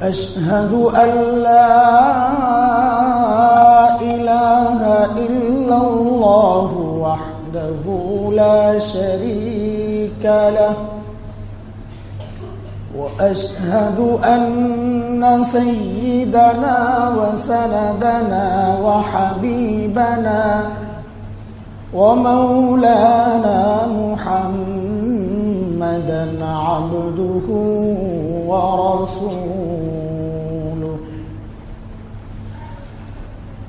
وأشهد أن لا إله إلا الله وحده لا شريك له. وأشهد أن سيدنا وسندنا وحبيبنا ومولانا محمدا عبده ورسوله.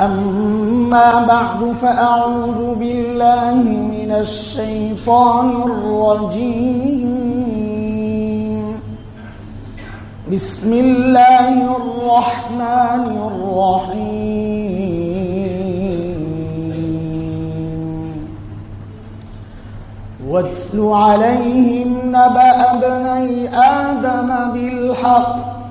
أما بعد فأعوذ بالله من الشيطان الرجيم. بسم الله الرحمن الرحيم. واتل عليهم نبأ ابني آدم بالحق.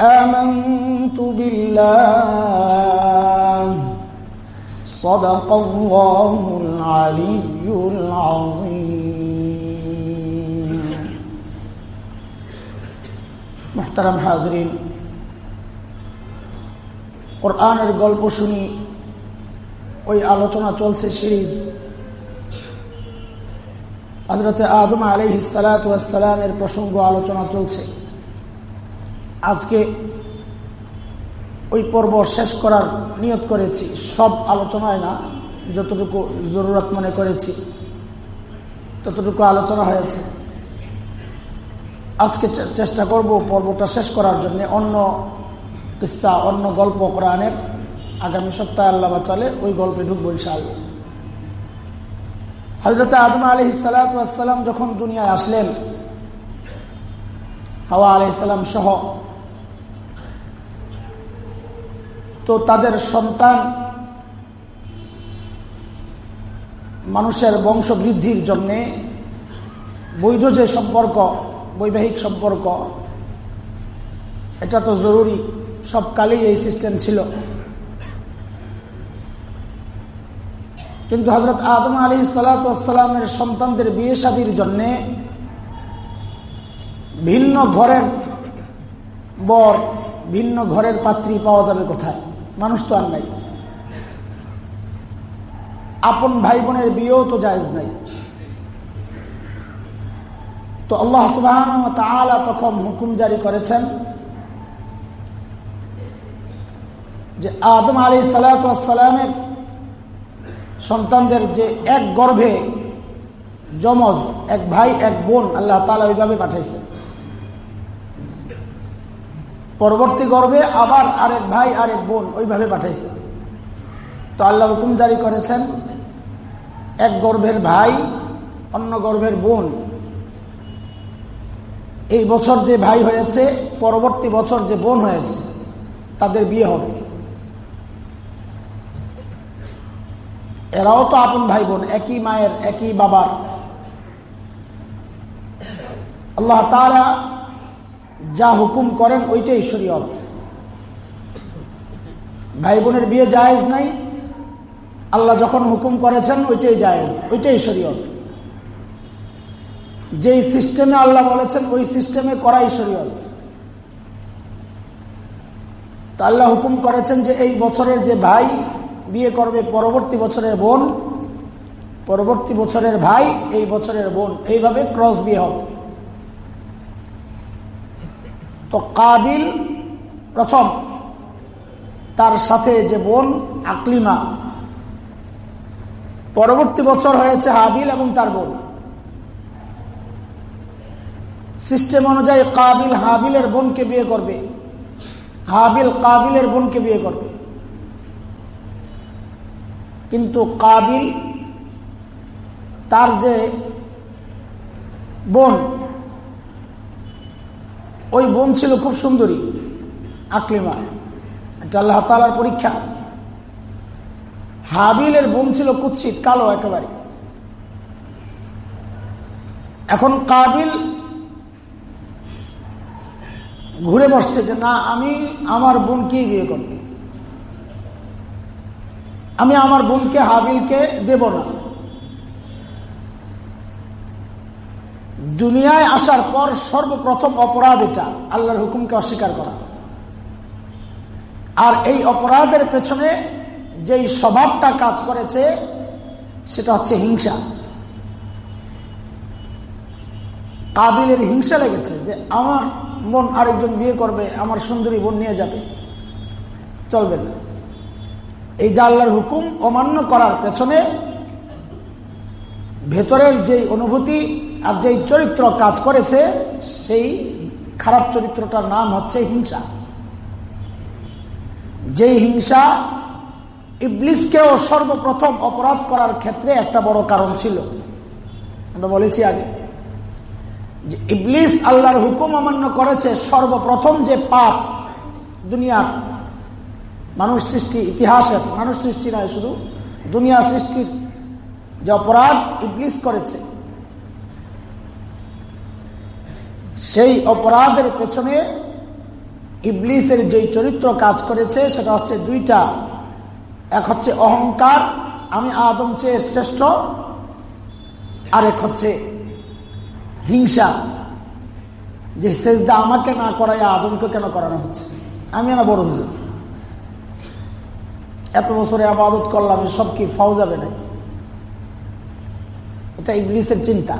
آمنت بالله صدق الله العلي العظيم محترم حاضرين কোরআনের গল্প শুনি ওই আলোচনা চলছে সিরিজ হজরতে আদম আলি সালাতামের প্রসঙ্গ আলোচনা চলছে আজকে ওই পর্ব শেষ করার নিয়ত করেছি। সব আলোচনায় না, যতটুকু জরুরত মনে করেছি, ততটুকু আলোচনা হয়েছে। আজকে চেষ্টা করব পর্বটা শেষ করার জন্য অন্য কিসা, অন্য গল্প কোরআনের। আগামী সপ্তাহে আল্লাহ চলে ওই গল্পে ঢুকবো ইনশাআল্লাহ। হজরত আদম আলি সালাতাম যখন দুনিয়ায় আসলেন, হাওয়া আলাইসালাম সহ তো তাদের সন্তান মানুষের বংশ বৃদ্ধির জন্যে বৈধ যে সম্পর্ক, বৈবাহিক সম্পর্ক, এটা তো জরুরি। সব কালেই এই সিস্টেম ছিল। কিন্তু হজরত আদম আলী সালাতামের সন্তানদের বিয়ে শাদির জন্যে ভিন্ন ঘরের বর, ভিন্ন ঘরের পাত্রী পাওয়া যাবে কোথায়? মানুষ তো আর নাই। আপন ভাই বোনের বিয়েও তো জায়জ নাই। তো আল্লাহ সুবাহ তখন হুকুম জারি করেছেন যে আদম আলী সালাতামের সন্তানদের যে এক গর্ভে যমজ, এক ভাই, এক বোন আল্লাহ তালা ওইভাবে পাঠাইছে পরবর্তী গর্ভে আবার আরেক ভাই, আরেক বোন ওইভাবে পাঠাইছে। তো আল্লাহ হুকুম জারি করেছেন, এক গর্ভের ভাই, অন্য গর্ভের বোন। এই বছর যে ভাই হয়েছে, পরবর্তী বছর যে বোন হয়েছে, তাদের বিয়ে হবে। এরাও তো আপন ভাই বোন একই মায়ের, একই বাবার। আল্লাহ তারা যা হুকুম করেন ওইটাই শরীয়ত। ভাই বোনের বিয়ে জায়েজ নাই, আল্লাহ যখন হুকুম করেছেন ওইটাই জায়েজ, ওইটাই শরীয়ত। যেই সিস্টেমে আল্লাহ বলেছেন ওই সিস্টেমে করাই শরীয়ত। তা আল্লাহ হুকুম করেছেন যে এই বছরের যে ভাই বিয়ে করবে পরবর্তী বছরের বোন, পরবর্তী বছরের ভাই, এই বছরের বোন, এইভাবে ক্রস বিয়ে হবে। তো কাবিল প্রথম, তার সাথে যে বোন আকলিমা। পরবর্তী বছর হয়েছে হাবিল এবং তার বোন। সিস্টেম অনুযায়ী কাবিল হাবিলের বোনকে বিয়ে করবে। হাবিল কাবিলের বোনকে বিয়ে করবে। কিন্তু কাবিল, তার যে বোন ওই বোন ছিল খুব সুন্দরী, আকলিমা। এটা আল্লাহ তালার পরীক্ষা। হাবিলের বোন ছিল কুচ্ছিত কালো একেবারে। এখন কাবিল ঘুরে বসছে যে, না, আমি আমার বোনকেই বিয়ে করব। আমি আমার বোনকে, হাবিলকে দেব না। দুনিয়ায় আসার পর সর্বপ্রথম অপরাধ এটা, আল্লাহর হুকুমকে অস্বীকার করা। আর এই অপরাধের পেছনে যেই স্বভাবটা কাজ করেছে, সেটা হচ্ছে হিংসা। কাবিলের হিংসা লেগেছে যে, আমার বোন আরেকজন বিয়ে করবে, আমার সুন্দরী বোন নিয়ে যাবে। চলবে না। এই জাল্লার হুকুম অমান্য করার পেছনে ভেতরের যেই অনুভূতি আর যেই চরিত্র কাজ করেছে, সেই খারাপ চরিত্রটার নাম হচ্ছে হিংসা। যেই হিংসা ইবলিসকেও সর্বপ্রথম অপরাধ করার ক্ষেত্রে একটা বড় কারণ ছিল। আমরা বলেছি আগে যে ইবলিস আল্লাহর হুকুম অমান্য করেছে, সর্বপ্রথম যে পাপ দুনিয়ার মানুষ সৃষ্টি, ইতিহাসের মানুষ সৃষ্টি নয়, শুধু দুনিয়া সৃষ্টির যে অপরাধ ইবলিস করেছে সেই অপরাধের পেছনে ইবলিসের যে চরিত্র কাজ করেছে, সেটা হচ্ছে দুইটা। এক হচ্ছে অহংকার, আমি আদম চেয়ে শ্রেষ্ঠ। আরেক হচ্ছে হিংসা, যে সেজদা আমাকে না করাই আদমকে কেন করানো হচ্ছে? আমি না বড় হুজুর। এত বছরে আবাদত করলাম সব কি ফাও যাবে নাকি এটা ইংলিশের চিন্তা।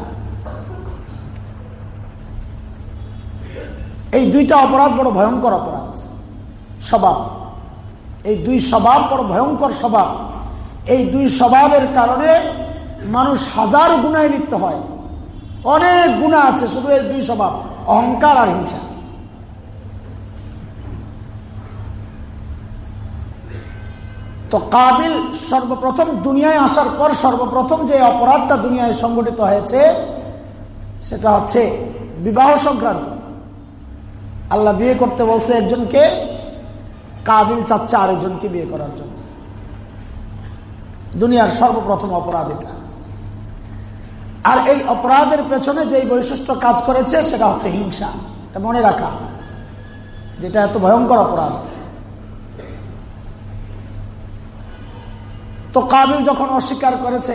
এই দুইটা অপরাধ বড় ভয়ঙ্কর অপরাধ। স্বভাব। এই দুই স্বভাব বড় ভয়ঙ্কর স্বভাব। এই দুই স্বভাবের কারণে মানুষ হাজার গুণায় লিপ্ত হয়। অনেক গুণা আছে, শুধু এই দুই স্বভাব, অহংকার আর হিংসা। তো কাবিল সর্বপ্রথম দুনিয়ায় আসার পর সর্বপ্রথম যে অপরাধটা দুনিয়ায় সংগঠিত হয়েছে, সেটা হচ্ছে বিবাহ সংক্রান্ত। আল্লাহ বিয়ে করতে বলছে একজনকে, কাবিল চাচ্ছে আরেকজনকে বিয়ে করার জন্য। দুনিয়ার সর্বপ্রথম অপরাধ এটা। আর এই অপরাধের পেছনে যেই বৈশিষ্ট্য কাজ করেছে, সেটা হচ্ছে হিংসা। এটা মনে রাখা, যেটা এত ভয়ঙ্কর অপরাধ। তো কাবিল যখন অস্বীকার করেছে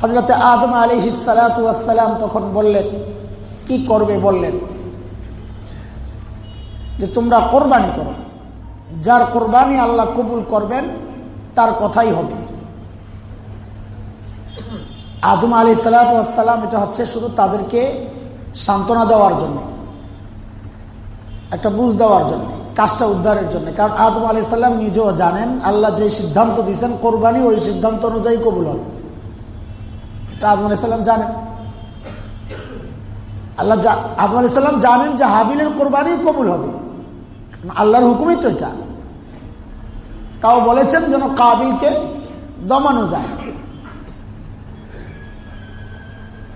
হজরত আদম আলী হিসালাম তখন বললেন, কি করবে? বললেন যে তোমরা কোরবানি করো। যার কোরবানি আল্লাহ কবুল করবেন, তার কথাই হবে। আদম আলী সালাম এটা হচ্ছে শুধু তাদেরকে সান্ত্বনা দেওয়ার জন্য, একটা বুঝ দেওয়ার জন্য, কাজটা উদ্ধারের জন্য। কারণ আদম আলি সাল্লাম নিজেও জানেন, আল্লাহ যে সিদ্ধান্ত দিয়েছেন, কোরবানি ওই সিদ্ধান্ত অনুযায়ী কবুল হবে। আদম আলি সাল্লাম জানেন। আল্লাহ আদম আলি সাল্লাম জানেন যে হাবিলের কোরবানি কবুল হবে। আল্লাহর হুকুমই তো এটা। তাও বলেছেন যেন কাবিলকে দমানো যায়।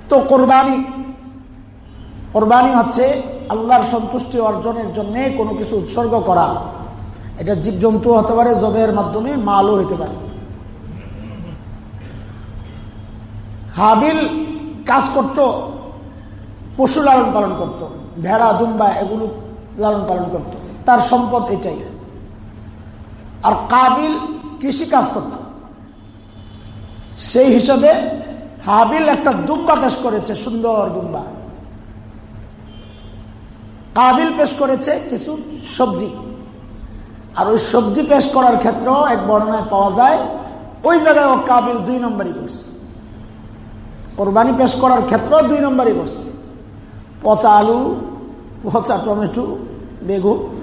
তো কোরবানি কোরবানি হচ্ছে আল্লাহর সন্তুষ্টি অর্জনের জন্য কোনো কিছু উৎসর্গ করা। এটা জীবজন্তু হতে পারে, জবের মাধ্যমে মালও হতে পারে। হাবিল কাজ করত, পশু লালন পালন করত, ভেড়া, দুম্বা, এগুলো লালন পালন করত। তার সম্পদ এটাই। আর কাবিল কৃষি কাজ করত। সেই হিসাবে হাবিল একটা দুম্বা পেশ করেছে, সুন্দর দুম্বা কাবিল পেশ করেছে কিছু সবজি। আর ওই সবজি পেশ করার ক্ষেত্রেও এক বর্ণনায় পাওয়া যায়, ওই জায়গায় ও কাবিল দুই নম্বরই করছে। কোরবানি পেশ করার ক্ষেত্রেও দুই নম্বরই করছে। পচা আলু, পচা টমেটো, বেগুন।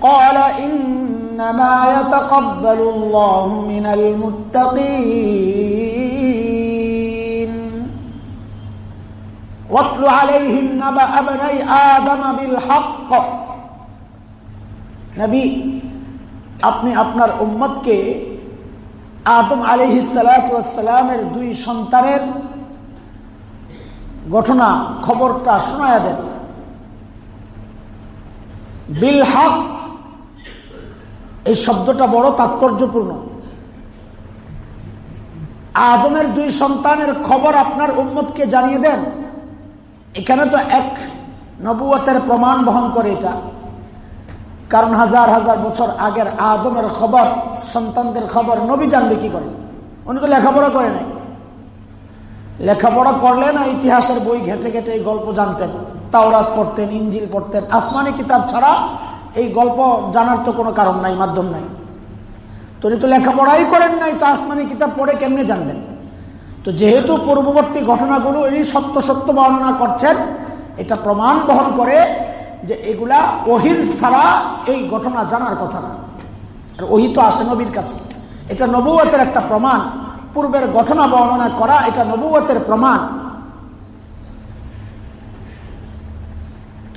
قال إنما يتقبل الله من المتقين واتل عليهم نبأ ابني آدم بالحق নবী আপনি আপনার উম্মতকে আদম আলহি সালামের দুই সন্তানের ঘটনা খবরটা শোনায় দেন বিল হক এই শব্দটা বড় তাৎপর্যপূর্ণ। আদমের দুই সন্তানের খবর আপনার উম্মতকে জানিয়ে দেন। এখানে তো এক নবুয়তের প্রমাণ বহন করে এটা। কারণ হাজার হাজার বছর আগের আদমের খবর, সন্তানদের খবর নবী জানবে কি করে? উনি তো লেখাপড়া করে নাই। লেখাপড়া করলে না ইতিহাসের বই ঘেটে ঘেটে এই গল্প জানতেন, তাওরাত পড়তেন ইঞ্জিল পড়তেন, আসমানি কিতাব ছাড়া এই গল্প জানার তো কোনো কারণ নাই, মাধ্যম নাই। তো উনি তো লেখাপড়াই করেন নাই, তো আসমানি কিতাব পড়ে কেমনে জানবেন? তো যেহেতু পূর্ববর্তী ঘটনাগুলো এই সত্য সত্য বর্ণনা করছেন, এটা প্রমাণ বহন করে যে এগুলা ওহির ছাড়া এই ঘটনা জানার কথা না। আর ওহি তো আসে নবীর কাছে। এটা নবুয়তের একটা প্রমাণ। পূর্বের ঘটনা বর্ণনা করা এটা নবুয়তের প্রমাণ।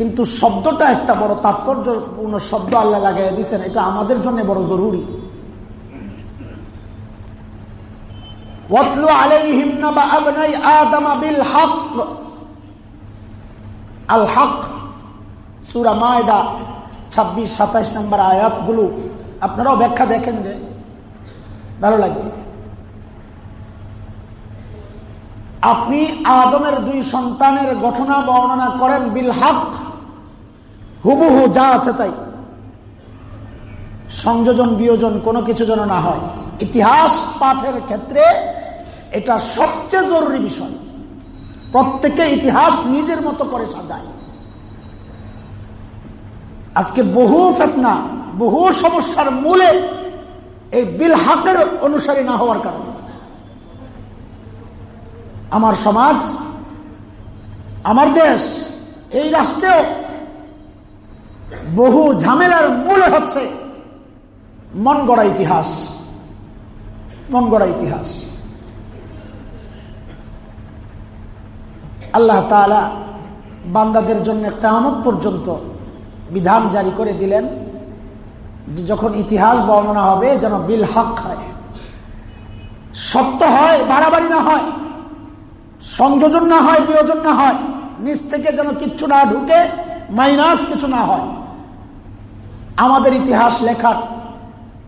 কিন্তু শব্দটা একটা বড় তাৎপর্যপূর্ণ শব্দ আল্লাহ লাগাই দিচ্ছেন এটা আমাদের জন্য বড় জরুরি। আল হক, সুরা মায়দা, ছাব্বিশ, সাতাইশ নম্বর আয়াতগুলো আপনারাও ব্যাখ্যা দেখেন যে, ভালো লাগবে। আপনি আদমের দুই সন্তানের ঘটনা বর্ণনা করেন বিল হক হুবহু যা আছে তাই। সংযোজন, বিয়োজন কোনো কিছু যেন না হয়। ইতিহাস পাঠের ক্ষেত্রে এটা সবচেয়ে জরুরি বিষয়। প্রত্যেকে ইতিহাস নিজের মতো করে সাজায়। আজকে বহু ফেতনা, বহু সমস্যার মূলে এই বিল হাকের অনুসারী না হওয়ার কারণে। আমার সমাজ, আমার দেশ, এই রাষ্ট্রেও বহু ঝামেলার মূলে হচ্ছে মন গড়া ইতিহাস। মন গড়া ইতিহাস। আল্লাহ তালা বান্দাদের জন্য কেমন পর্যন্ত বিধান জারি করে দিলেন যে যখন ইতিহাস বর্ণনা হবে যেন বিল হক হয়। সত্য হয়, বাড়াবাড়ি না হয়, সংযোজন না হয়, বিয়োজন না হয় নিজ থেকে যেন কিচ্ছু না ঢুকে, মাইনাস কিছু না হয়। আমাদের ইতিহাস লেখার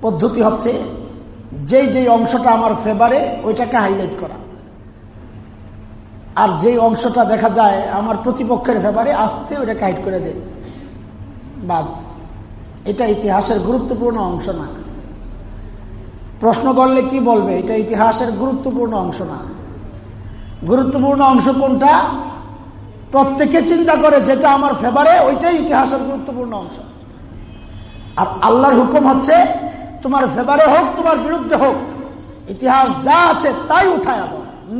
পদ্ধতি হচ্ছে যেই যেই অংশটা আমার ফেভারে ওইটাকে হাইলাইট করা। আর যেই অংশটা দেখা যায় আমার প্রতিপক্ষের ফেভারে আসতে ওইটাকে হাইট করে দেয়। বাদ। এটা ইতিহাসের গুরুত্বপূর্ণ অংশ না। প্রশ্ন করলে কি বলবে? এটা ইতিহাসের গুরুত্বপূর্ণ অংশ না। গুরুত্বপূর্ণ অংশ কোনটা? প্রত্যেকে চিন্তা করে যেটা আমার ফেভারে ওইটাই ইতিহাসের গুরুত্বপূর্ণ অংশ। আর আল্লাহর হুকুম হচ্ছে, তোমার ফেভারে হোক, তোমার বিরুদ্ধে হোক, ইতিহাস যা আছে তাই উঠায়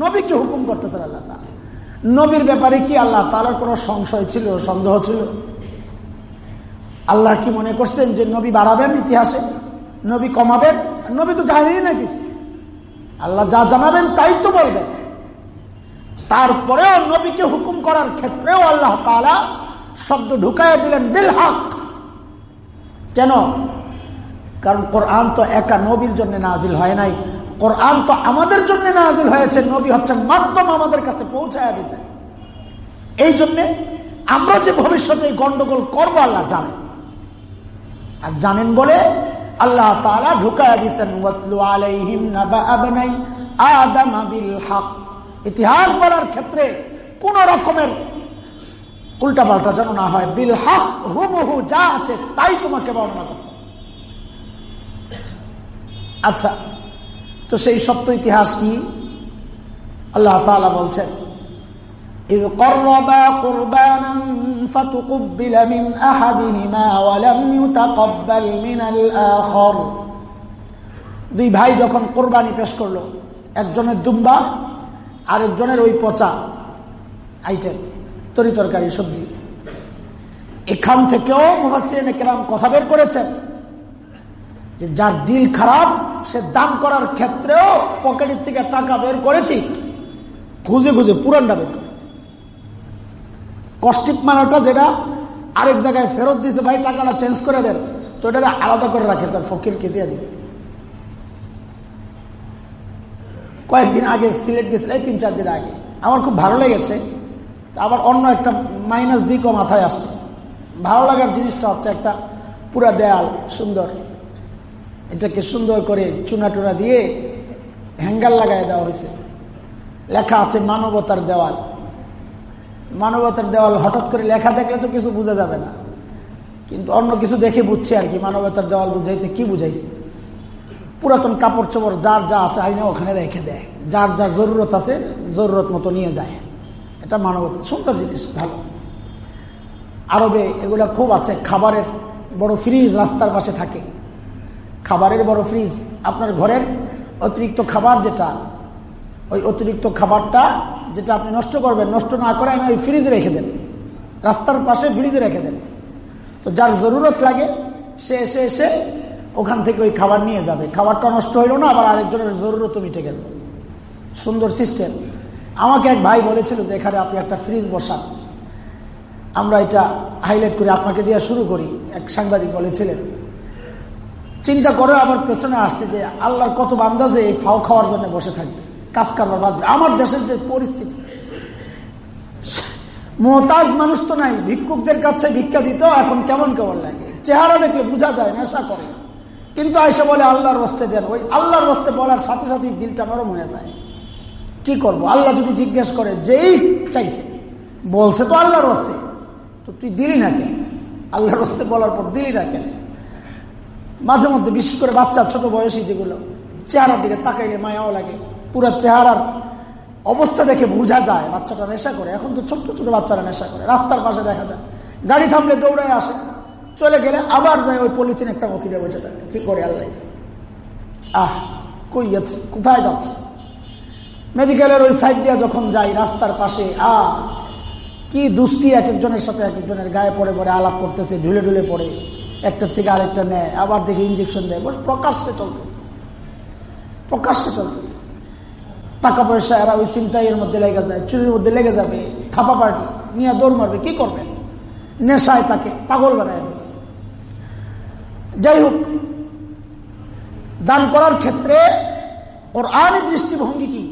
নবীকে হুকুম করতেছেন আল্লাহ নবীর ব্যাপারে কি আল্লাহ তালার কোনো সংশয় ছিল, সন্দেহ ছিল? আল্লাহ কি মনে করছেন যে নবী বাড়াবেন ইতিহাসে? নবী কমাবেন? নবী তো জানেনি না কিছু। আল্লাহ যা জানাবেন তাই তো বলবেন। তারপরেও নবীকে হুকুম করার ক্ষেত্রেও আল্লাহ তালা শব্দ ঢুকাইয়া দিলেন, বিল হক। কেন? কারণ কোরআন তো একা নবীর জন্য নাজিল হয় নাই। কোরআন তো আমাদের জন্য নাজিল হয়েছে। নবী হচ্ছেন মাধ্যম আমাদের কাছে পৌঁছায় দিয়েছে। এই জন্যে আমরা যে ভবিষ্যতে গন্ডগোল করব, আল্লাহ জানেন আর জানেন বলে আল্লাহ তালা ঢুকায় দিচ্ছেন ইতিহাস বলার ক্ষেত্রে কোন রকমের উল্টা পাল্টা যেন না হয় বিল হক হুবহু যা আছে তাই তোমাকে বর্ণনা করতে আচ্ছা তো সেই সত্য ইতিহাস কি আল্লাহ তালা বলছেন إذ قربا قربانا فتقبل من أحدهما ولم يتقبل من الآخر দুই ভাই যখন কোরবানি পেশ করলো একজনের দুম্বা আরেকজনের ওই পচা আইটেম তরি তরকারি, সবজি। এখান থেকেও মুফাসিন কেরাম কথা বের করেছেন যে যার দিল খারাপ, সে দান করার ক্ষেত্রেও পকেটের থেকে টাকা বের করেছি, খুঁজে খুঁজে পুরানটা বের করে কষ্টিপ মানাটা যেটা আরেক জায়গায় ফেরত দিছে ভাই, টাকাটা চেঞ্জ করে দেন। তো এটা আলাদা করে রাখে তার ফকিরকে দিয়ে দিবে কয়েকদিন আগে সিলেট গেছিল তিন চার দিন আগে। আমার খুব ভালো লেগেছে। আবার অন্য একটা মাইনাস দিকও মাথায় আসছে। ভালো লাগার জিনিসটা হচ্ছে একটা পুরা দেয়াল সুন্দর। এটাকে সুন্দর করে চুনা টুনা দিয়ে হ্যাঙ্গার লাগাই দেওয়া হয়েছে। লেখা আছে মানবতার দেওয়াল। মানবতার দেওয়াল হঠাৎ করে লেখা দেখলে তো কিছু বোঝা যাবে না। কিন্তু অন্য কিছু দেখে বুঝছে আর কি, মানবতার দেওয়াল বুঝাইতে কি বুঝাইছে। পুরাতন কাপড় চোপড় যার যা আছে আইনে ওখানে রেখে দেয়। যার যা জরুরত আছে, জরুরত মতো নিয়ে যায়। এটা মানবতা, সুন্দর জিনিস, ভালো। আরবে এগুলা খুব আছে, খাবারের বড় ফ্রিজ রাস্তার পাশে থাকে। খাবারের বড় ফ্রিজ আপনার ঘরের অতিরিক্ত খাবার যেটা, ওই অতিরিক্ত খাবারটা যেটা আপনি নষ্ট করবেন, নষ্ট না করে আমি ওই ফ্রিজে রেখে দেন। রাস্তার পাশে ফ্রিজে রেখে দেন। তো যার জরুরত লাগে, সে এসে এসে ওখান থেকে ওই খাবার নিয়ে যাবে। খাবারটা নষ্ট হইল না, আবার আরেকজনের জরুরত মিটে গেল। সুন্দর সিস্টেম আমাকে এক ভাই বলেছিল যে এখানে আপনি একটা ফ্রিজ বসান। আমরা এটা হাইলাইট করি আপনাকে দিয়ে শুরু করি, এক সাংবাদিক বলেছিলেন। চিন্তা করে আমার পেছনে আসছে যে আল্লাহর কত বান্দাজে এই ফাও খাওয়ার জন্য বসে থাকবে, কাজ কারবার বাদ। আমার দেশের যে পরিস্থিতি, মোহতাজ মানুষ তো নাই, ভিক্ষুকদের কাছে ভিক্ষা দিত, এখন কেমন কেমন লাগে? চেহারা দেখলে বোঝা যায়, নেশা করে। কিন্তু আয়সা বলে, আল্লাহর বস্তে দেন। ওই আল্লাহর বস্তে বলার সাথে সাথে দিলটা নরম হয়ে যায়। কি করব? আল্লাহ যদি জিজ্ঞেস করে, যেই চাইছে। বলছে তো আল্লাহর বস্তে তো তুই দিলি না কেন? আল্লাহর বস্তে বলার পর দিলি না কেন? মাঝে মধ্যে বিশেষ করে বাচ্চা, ছোট বয়সী যেগুলো, চেহারার দিকে তাকাইলে মায়াও লাগে, পুরো চেহারার অবস্থা দেখে বোঝা যায়, বাচ্চাটা নেশা করে। এখন তো ছোট্ট ছোট বাচ্চারা নেশা করে, রাস্তার পাশে দেখা যায়। গাড়ি থামলে দৌড়ায় আসে, চলে গেলে আবার যায় ওই পলিথিন একটা মকিরে বসে থাকে। কি করে আল্লাহ? আহ, কই যাচ্ছে? কোথায় যাচ্ছে? মেডিকেলের ওই সাইড দিয়ে যখন যাই, রাস্তার পাশে, আ, কি দুস্তি এক একজনের সাথে এক একজনের গায়ে পড়ে পড়ে, আলাপ করতেছে, ঢুলে ঢুলে পড়ে। একটার থেকে আরেকটা নেয়, আবার দেখে ইঞ্জেকশন দেয়। প্রকাশ্যে চলতেছে। প্রকাশ্যে চলতেছে। টাকা পয়সা এরা ওই চিন্তাইয়ের মধ্যে লেগে যায়, চুরির মধ্যে লেগে যাবে, থাপা পার্টি, নিয়ে দৌড় মারবে, কি করবেন? নেশায় তাকে পাগল বানায় ফেলছে। যাই হোক, দান করার ক্ষেত্রে ওর কোরআনি দৃষ্টিভঙ্গি কি?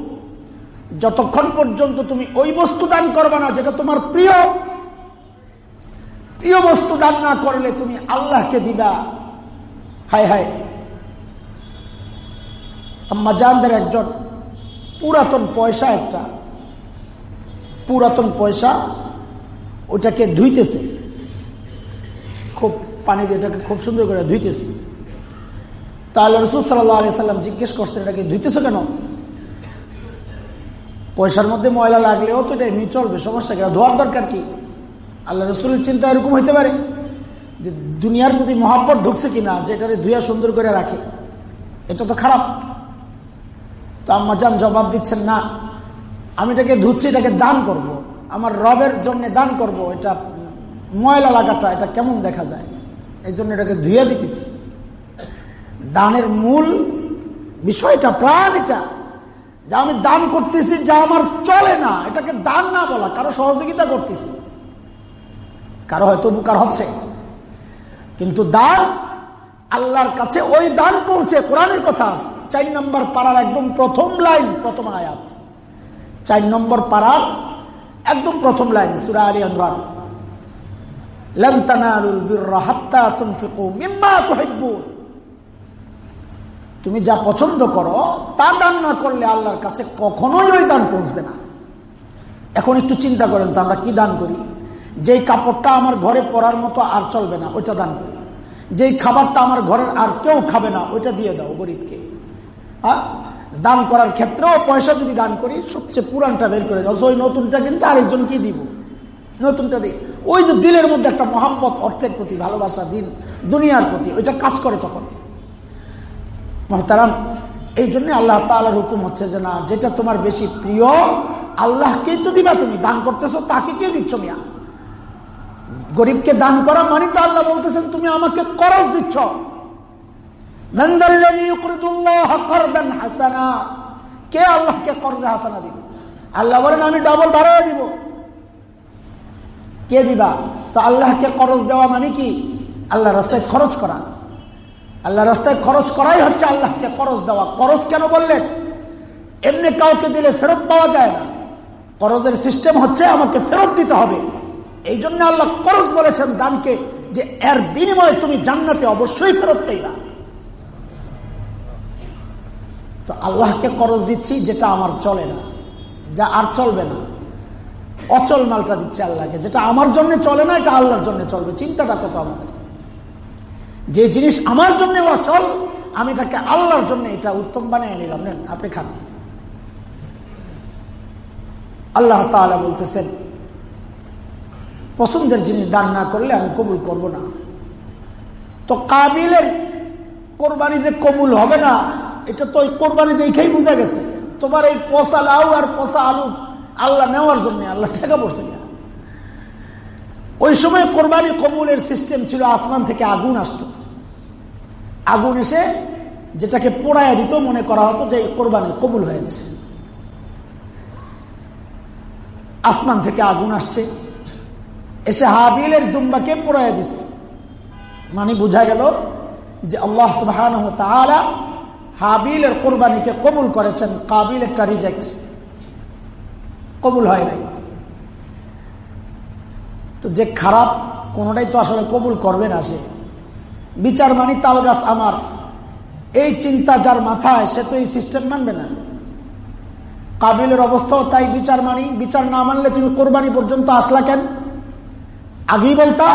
যতক্ষণ পর্যন্ত তুমি ওই বস্তু দান করবে না, যেটা তোমার প্রিয় প্রিয় বস্তু দান না করলে তুমি আল্লাহকে দিবা। হায় হায়। আম্মা জানদের একজন পুরাতন পয়সা একটা। পুরাতন পয়সা, ওটাকে ধুইতেছে। খুব পানি দিয়ে এটাকে খুব সুন্দর করে ধুইতেছে। তাহলে রসুল সাল্লাহ সাল্লাম জিজ্ঞেস করছেন, এটাকে ধুইতেছ কেন? পয়সার মধ্যে ময়লা লাগলেও তো এটা এমনি চলবে, সমস্যা কেন ধোয়ার দরকার কি? আল্লাহ রসুলের চিন্তা এরকম হইতে পারে যে দুনিয়ার প্রতি মহাব্বত ঢুকছে কিনা, যে এটারে ধুয়া সুন্দর করে রাখে। এটা তো খারাপ। তো আম্মাজান জবাব দিচ্ছেন, না, আমি এটাকে ধুচ্ছি, এটাকে দান করব। আমার রবের জন্য দান করব। এটা ময়লা লাগাটা, এটা কেমন দেখা যায়? এই জন্য এটাকে ধুয়ে দিতেছি। দানের মূল বিষয়টা, প্রাণ এটা। যা আমি দান করতেছি, যা আমার চলে না, এটাকে দান না বলা, কারও সহযোগিতা করতেছি। কারও হয়তো উপকার হচ্ছে। কিন্তু দান, আল্লাহর কাছে ওই দান পৌঁছে, কোরআনের কথা চার নম্বর পাড়ার একদম প্রথম লাইন, প্রথম আয়াত। চার নম্বর পাড়ার একদম প্রথম লাইন, সুরা আলী ইমরান। তুমি যা পছন্দ করো, তা দান না করলে আল্লাহর কাছে কখনোই ওই দান পৌঁছবে না। এখন একটু চিন্তা করেন তো আমরা কি দান করি? যেই কাপড়টা আমার ঘরে পরার মতো আর চলবে না, ওইটা দান করি। যেই খাবারটা আমার ঘরের আর কেউ খাবে না, ওইটা দিয়ে দাও গরিবকে। হ্যাঁ দান করার ক্ষেত্রেও পয়সা যদি দান করি, সবচেয়ে পুরানটা বের করে দাও। ওই নতুনটা কিন্তু আরেকজন কি দিব? নতুনটা দিই। ওই যে দিলের মধ্যে একটা মহাব্বত, অর্থের প্রতি ভালোবাসা, দিন, দুনিয়ার প্রতি, ওইটা কাজ করে তখন। মহতারাম, এই জন্য আল্লাহ তালার হুকুম হচ্ছে যে, না, যেটা তোমার বেশি প্রিয়, আল্লাহকেই তো দিবা তুমি, দান করতেছো তাকে কে দিচ্ছ মিয়া? গরিবকে দান করা মানে তো আল্লাহ বলতেছেন, তুমি আমাকে করজ দিচ্ছ। কে আল্লাহকে কর্জে হাসানা দিব? আল্লাহ বলেন, আমি ডবল বাড়াই দিব। কে দিবা? তো আল্লাহকে খরচ দেওয়া মানে কি? আল্লাহ রাস্তায় খরচ করা। আল্লাহ রাস্তায় খরচ করাই হচ্ছে আল্লাহকে খরচ দেওয়া। খরচ কেন বললেন? এমনি কাউকে দিলে ফেরত পাওয়া যায় না। খরচের সিস্টেম হচ্ছে আমাকে ফেরত দিতে হবে। এই জন্য আল্লাহ খরচ বলেছেন দানকে যে এর বিনিময়ে তুমি জান্নাতে অবশ্যই ফেরত পাইবা। তো আল্লাহকে খরচ দিচ্ছি যেটা আমার চলে না, যা আর চলবে না। অচল মালটা দিচ্ছে আল্লাহকে, যেটা আমার জন্য চলে না, এটা আল্লাহর জন্য চলবে। চিন্তাটা কত আমাদের? যে জিনিস আমার জন্য অচল, আমি তাকে আল্লাহর জন্য এটা উত্তম বানিয়ে নিলাম। নেন, আপনি খান। আল্লাহ তালা বলতেছেন, পছন্দের জিনিস দান না করলে আমি কবুল করব না। তো কাবিলের কোরবানি যে কবুল হবে না, এটা তো ওই কোরবানি দেখেই বোঝা গেছে। তোমার এই পচা লাউ আর পচা আলু আল্লাহ নেওয়ার জন্য, আল্লাহ ঠেকা পড়ছে না ওই সময় কোরবানি কবুলের সিস্টেম ছিল, আসমান থেকে আগুন আসত। আগুন এসে যেটাকে পোড়ায় দিত, মনে করা হতো যে কোরবানি কবুল হয়েছে। আসমান থেকে আগুন আসছে। এসে হাবিলের দুম্বাকে পোড়ায় দিছে। মানে বোঝা গেল যে আল্লাহ সুবাহান হাবিলের কোরবানিকে কবুল করেছেন, কাবিল একটা রিজেক্ট কবুল হয় নাই। তো যে খারাপ, কোনটাই তো আসলে কবুল করবে না সে। বিচার মানি তাল গাছ আমার। এই চিন্তা যার মাথায়, সে তো এই সিস্টেম মানবে না। কাবিলের অবস্থাও তাই বিচার মানি বিচার না মানলে তুমি কোরবানি পর্যন্ত আসলা কেন? আগেই বলতা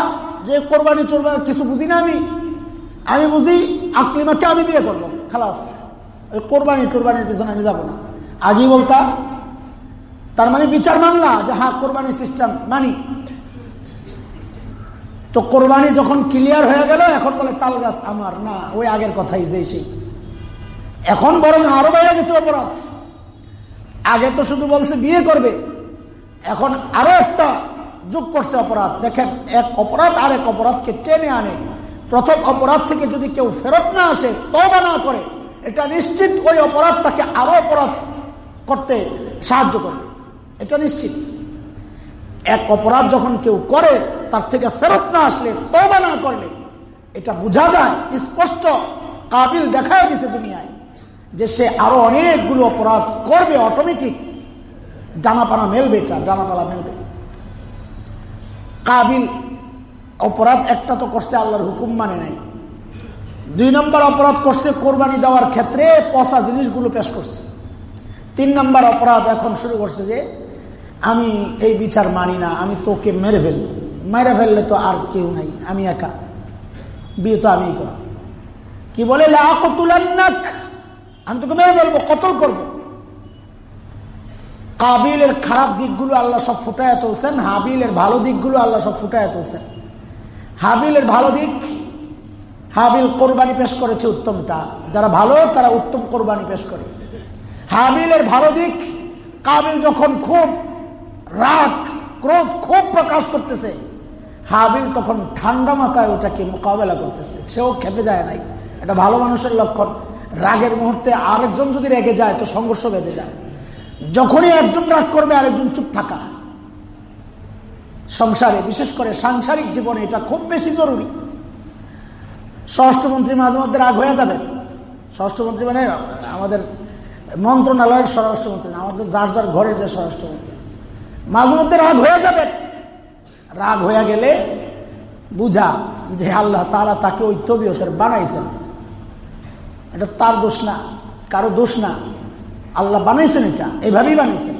যে কোরবানি চলবে, কিছু বুঝি না আমি? আমি বুঝি আকলিমাকে আমি বিয়ে করব, খালাস। ওই কোরবানি টোরবানির পিছনে আমি যাব না। আগেই বলতা, তার মানে বিচার মানলা যে হ্যাঁ কোরবানি সিস্টেম মানি। তো কোরবানি যখন ক্লিয়ার হয়ে গেল, এখন বলে, তাল গাছ আমার। না, ওই আগের কথাই যে সেই। এখন বরং আরও বেড়ে গেছে অপরাধ। আগে তো শুধু বলছে, বিয়ে করবে। এখন আরও একটা যোগ করছে অপরাধ। দেখেন, এক অপরাধ আর এক অপরাধকে টেনে আনে। প্রথম অপরাধ থেকে যদি কেউ ফেরত না আসে তবা না করে, এটা নিশ্চিত ওই অপরাধ তাকে আরও অপরাধ করতে সাহায্য করবে। এটা নিশ্চিত। এক অপরাধ যখন কেউ করে তার থেকে ফেরত না আসলে তবা না করলে, এটা বোঝা যায়, স্পষ্ট, কাবিল দেখায় দিছে দুনিয়ায়, যে সে আরও অনেকগুলো অপরাধ করবে অটোমেটিক ডানাপানা মেলবে এটা, ডানাপালা মেলবে। কাবিল, অপরাধ একটা তো করছে আল্লাহর হুকুম মানে নাই। দুই নম্বর অপরাধ করছে কোরবানি দেওয়ার ক্ষেত্রে পচা জিনিসগুলো পেশ করছে। তিন নম্বর অপরাধ এখন শুরু করছে যে, আমি এই বিচার মানি না, আমি তোকে মেরে ফেলব। মেরে ফেললে তো আর কেউ নাই, আমি একা। বিয়ে তো আমি করব। কি বলে আমি তোকে মেরে ফেলব, কতল করব? কাবিলের খারাপ দিকগুলো আল্লাহ সব ফুটায় তুলছেন, হাবিলের ভালো দিকগুলো আল্লাহ সব ফুটায় তুলছেন। হাবিলের ভালো দিক, হাবিল কোরবানি পেশ করেছে উত্তমটা। যারা ভালো, তারা উত্তম কোরবানি পেশ করে। হাবিলের ভালো দিক, কাবিল যখন খুব রাগ, ক্রোধ, খুব প্রকাশ করতেছে হাবিল তখন ঠান্ডা মাথায় ওটাকে মোকাবেলা করতেছে। সেও খেপে যায় নাই। এটা ভালো মানুষের লক্ষণ। রাগের মুহূর্তে আরেকজন যদি রেগে যায়, তো সংঘর্ষ বেঁধে যায়। যখনই একজন রাগ করবে, আরেকজন চুপ থাকা। সংসারে, বিশেষ করে সাংসারিক জীবনে এটা খুব বেশি জরুরি। স্বরাষ্ট্রমন্ত্রী মাঝে মধ্যে রাগ হয়ে যাবেন। স্বরাষ্ট্রমন্ত্রী মানে আমাদের মন্ত্রণালয়ের স্বরাষ্ট্রমন্ত্রী আমাদের যার যার ঘরের যে স্বরাষ্ট্রমন্ত্রী মাঝে মধ্যে রাগ হয়ে যাবেন। রাগ হয়ে গেলে বুঝা যে আল্লাহ তারা তাকে ওই তবিয়তের বানাইছেন। এটা তার দোষ না, কারও দোষ না। আল্লাহ বানাইছেন এটা এইভাবেই বানাইছেন।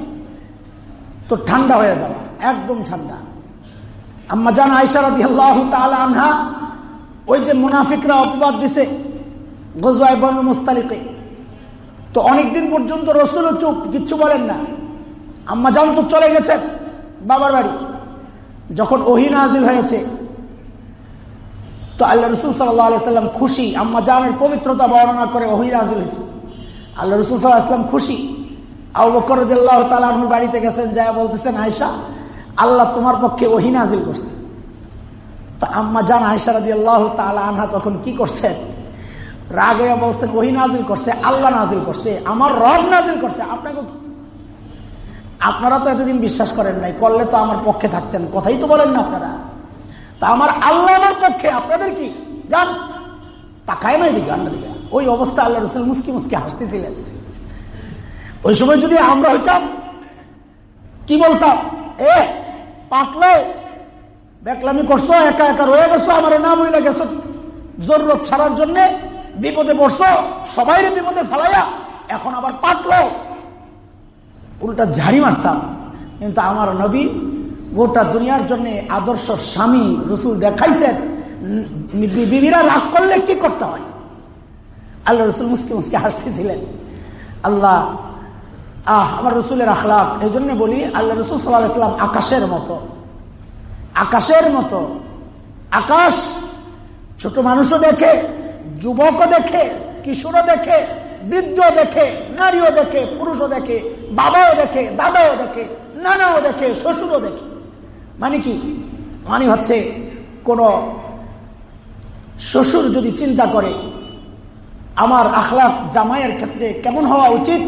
তো ঠান্ডা হয়ে যাওয়া, একদম ঠান্ডা। আম্মা জান আইসারাদি আল্লাহ আনহা, ওই যে মুনাফিকরা অপবাদ দিছে গজবায় বন মুস্তালিকে। তো অনেকদিন পর্যন্ত রসুলও চুপ, কিচ্ছু বলেন না। আম্মা জান তো চলে গেছেন বাবার বাড়ি। যখন ওহি নাজিল হয়েছে, তো আল্লাহ রসুল সাল্লাম খুশি, আম্মা জানের পবিত্রতা বর্ণনা করে ওহি নাজিল হয়েছে। আল্লাহ রসুল সাল্লাহাম খুশি। আবু বকর তালাহুর বাড়িতে গেছেন যা বলতেছেন আয়সা আল্লাহ তোমার পক্ষে ওহি নাজিল করছে। তো আম্মা জান আয়সা রাদি তালা আনহা তখন কি করছেন? রাগ হয়ে বলছেন, ওহি করছে, আল্লাহ নাজিল করছে, আমার রব নাজিল করছে, আপনাকে আপনারা তো এতদিন বিশ্বাস করেন নাই, করলে তো আমার পক্ষে থাকতেন। কথাই তো বলেন না আপনারা। তা আমার আল্লাহ আমার পক্ষে, আপনাদের কি? যান, তাকায় না এদিকে, আন্না দিকে। ওই অবস্থা আল্লাহ রসুল মুসকি মুসকি হাসতেছিলেন। ওই সময় যদি আমরা হইতাম, কি বলতাম? এ পাকলে দেখলামি করছ, একা একা রয়ে গেছো, আমার না বইলে গেছো। জরুরত ছাড়ার জন্য বিপদে পড়ছো সবাই বিপদে ফেলাইয়া, এখন আবার পাকলো উল্টা ঝাড়ি মারতাম। কিন্তু আমার নবী গোটা দুনিয়ার জন্য আদর্শ স্বামী রসুল দেখাইছেন বিবিরা রাগ করলে কি করতে হয়? আল্লাহ রসুল মুসকে মুসকে হাসতেছিলেন। আল্লাহ, আহ, আমার রসুলের আখলাক। এই জন্য বলি, আল্লাহ রসুল সাল্লাহাম আকাশের মতো। আকাশের মতো। আকাশ ছোট মানুষও দেখে, যুবকও দেখে, কিশোরও দেখে বৃদ্ধ দেখে, নারীও দেখে, পুরুষও দেখে, বাবাও দেখে, দাদাও দেখে, নানাও দেখে, শ্বশুরও দেখে। মানে কি? মানে হচ্ছে কোন শ্বশুর যদি চিন্তা করে, আমার আখলাক জামাইয়ের ক্ষেত্রে কেমন হওয়া উচিত?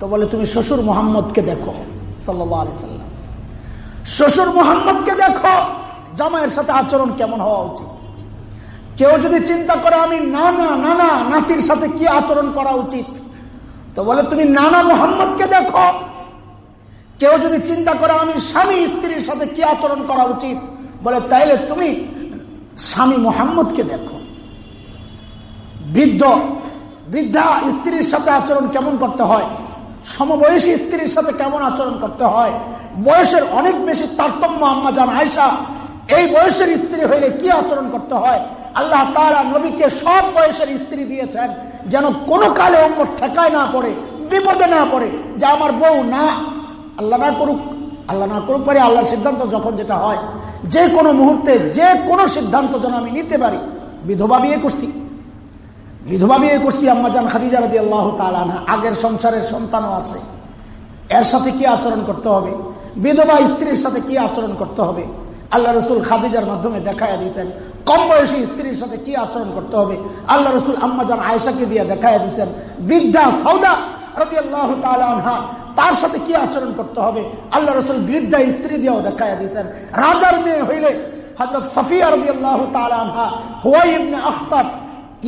তো বলে, তুমি শ্বশুর মোহাম্মদকে দেখো। সাল্লাম। শ্বশুর মোহাম্মদকে দেখো, জামাইয়ের সাথে আচরণ কেমন হওয়া উচিত? কেউ যদি চিন্তা করে আমি নানা নানা নাতির সাথে কি আচরণ করা উচিত, তো বলে, তুমি নানা মোহাম্মদকে দেখো। কেউ যদি চিন্তা করে আমি স্বামী স্ত্রীর সাথে কি আচরণ করা উচিত, বলে, তাইলে তুমি স্বামী মোহাম্মদকে দেখো। বৃদ্ধ, বৃদ্ধা স্ত্রীর সাথে আচরণ কেমন করতে হয়? সমবয়সী স্ত্রীর সাথে কেমন আচরণ করতে হয়? বয়সের অনেক বেশি তারতম্য আম্মা জান আয়সা এই বয়সের স্ত্রী হইলে কি আচরণ করতে হয়? আল্লাহ তারা নবীকে সব বয়সের স্ত্রী দিয়েছেন, যেন কোনো কালে অঙ্গ ঠেকায় না পড়ে, বিপদে না পড়ে, যে আমার বউ না। আল্লাহ না করুক, আল্লাহ না করুক পারে আল্লাহর সিদ্ধান্ত যখন যেটা হয়, যে কোনো মুহূর্তে, যে কোনো সিদ্ধান্ত যেন আমি নিতে পারি। বিধবা বিয়ে করছি। বিধবা বিয়ে করছি আম্মাজান খাদিজা রদি আল্লাহ তালানা আগের সংসারের সন্তানও আছে। এর সাথে কি আচরণ করতে হবে? বিধবা স্ত্রীর সাথে কি আচরণ করতে হবে? আল্লাহ রসুল খাদিজার মাধ্যমে দেখাইয়া দিয়েছেন কম বয়সী স্ত্রীর সাথে কি আচরণ করতে হবে? আল্লাহ রসুল আম্মাজান আয়সাকে দিয়ে দেখাইয়া দিয়েছেন বৃদ্ধা সৌদা তার সাথে কি আচরণ করতে হবে? আল্লাহ রসুল বৃদ্ধা স্ত্রী দিয়েও দেখাইয়া দিয়েছেন রাজার মেয়ে হইলে হজরত সফিয়া রবি আল্লাহ তালা হুয়াই ইবনে আখতাব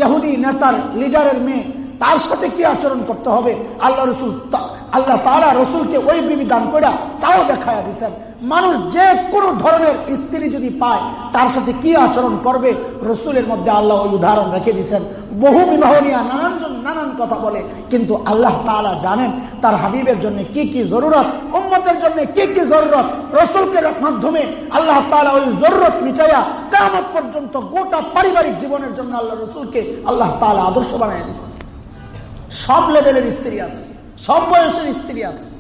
ইহুদি নেতার লিডারের মেয়ে, তার সাথে কি আচরণ করতে হবে? আল্লাহ রসুল আল্লাহ তালা রসুলকে ওই বিবি দান করে তাও দেখায় দিচ্ছেন মানুষ যে কোনো ধরনের স্ত্রী যদি পায়, তার সাথে কি আচরণ করবে, রসুলের মধ্যে আল্লাহ ওই উদাহরণ রেখে দিচ্ছেন বহু বিবাহ নিয়ে নানান নানান কথা বলে, কিন্তু আল্লাহ তালা জানেন তার হাবিবের জন্য কি কি জরুরত, উম্মতের জন্য কি কি জরুরত। রসুলকে মাধ্যমে আল্লাহ তালা ওই জরুরত মিটাইয়া কেমন পর্যন্ত গোটা পারিবারিক জীবনের জন্য আল্লাহ রসুলকে আল্লাহ তালা আদর্শ বানাই দিয়েছেন সব লেভেলের স্ত্রী আছে। সব বয়সের স্ত্রী আছে।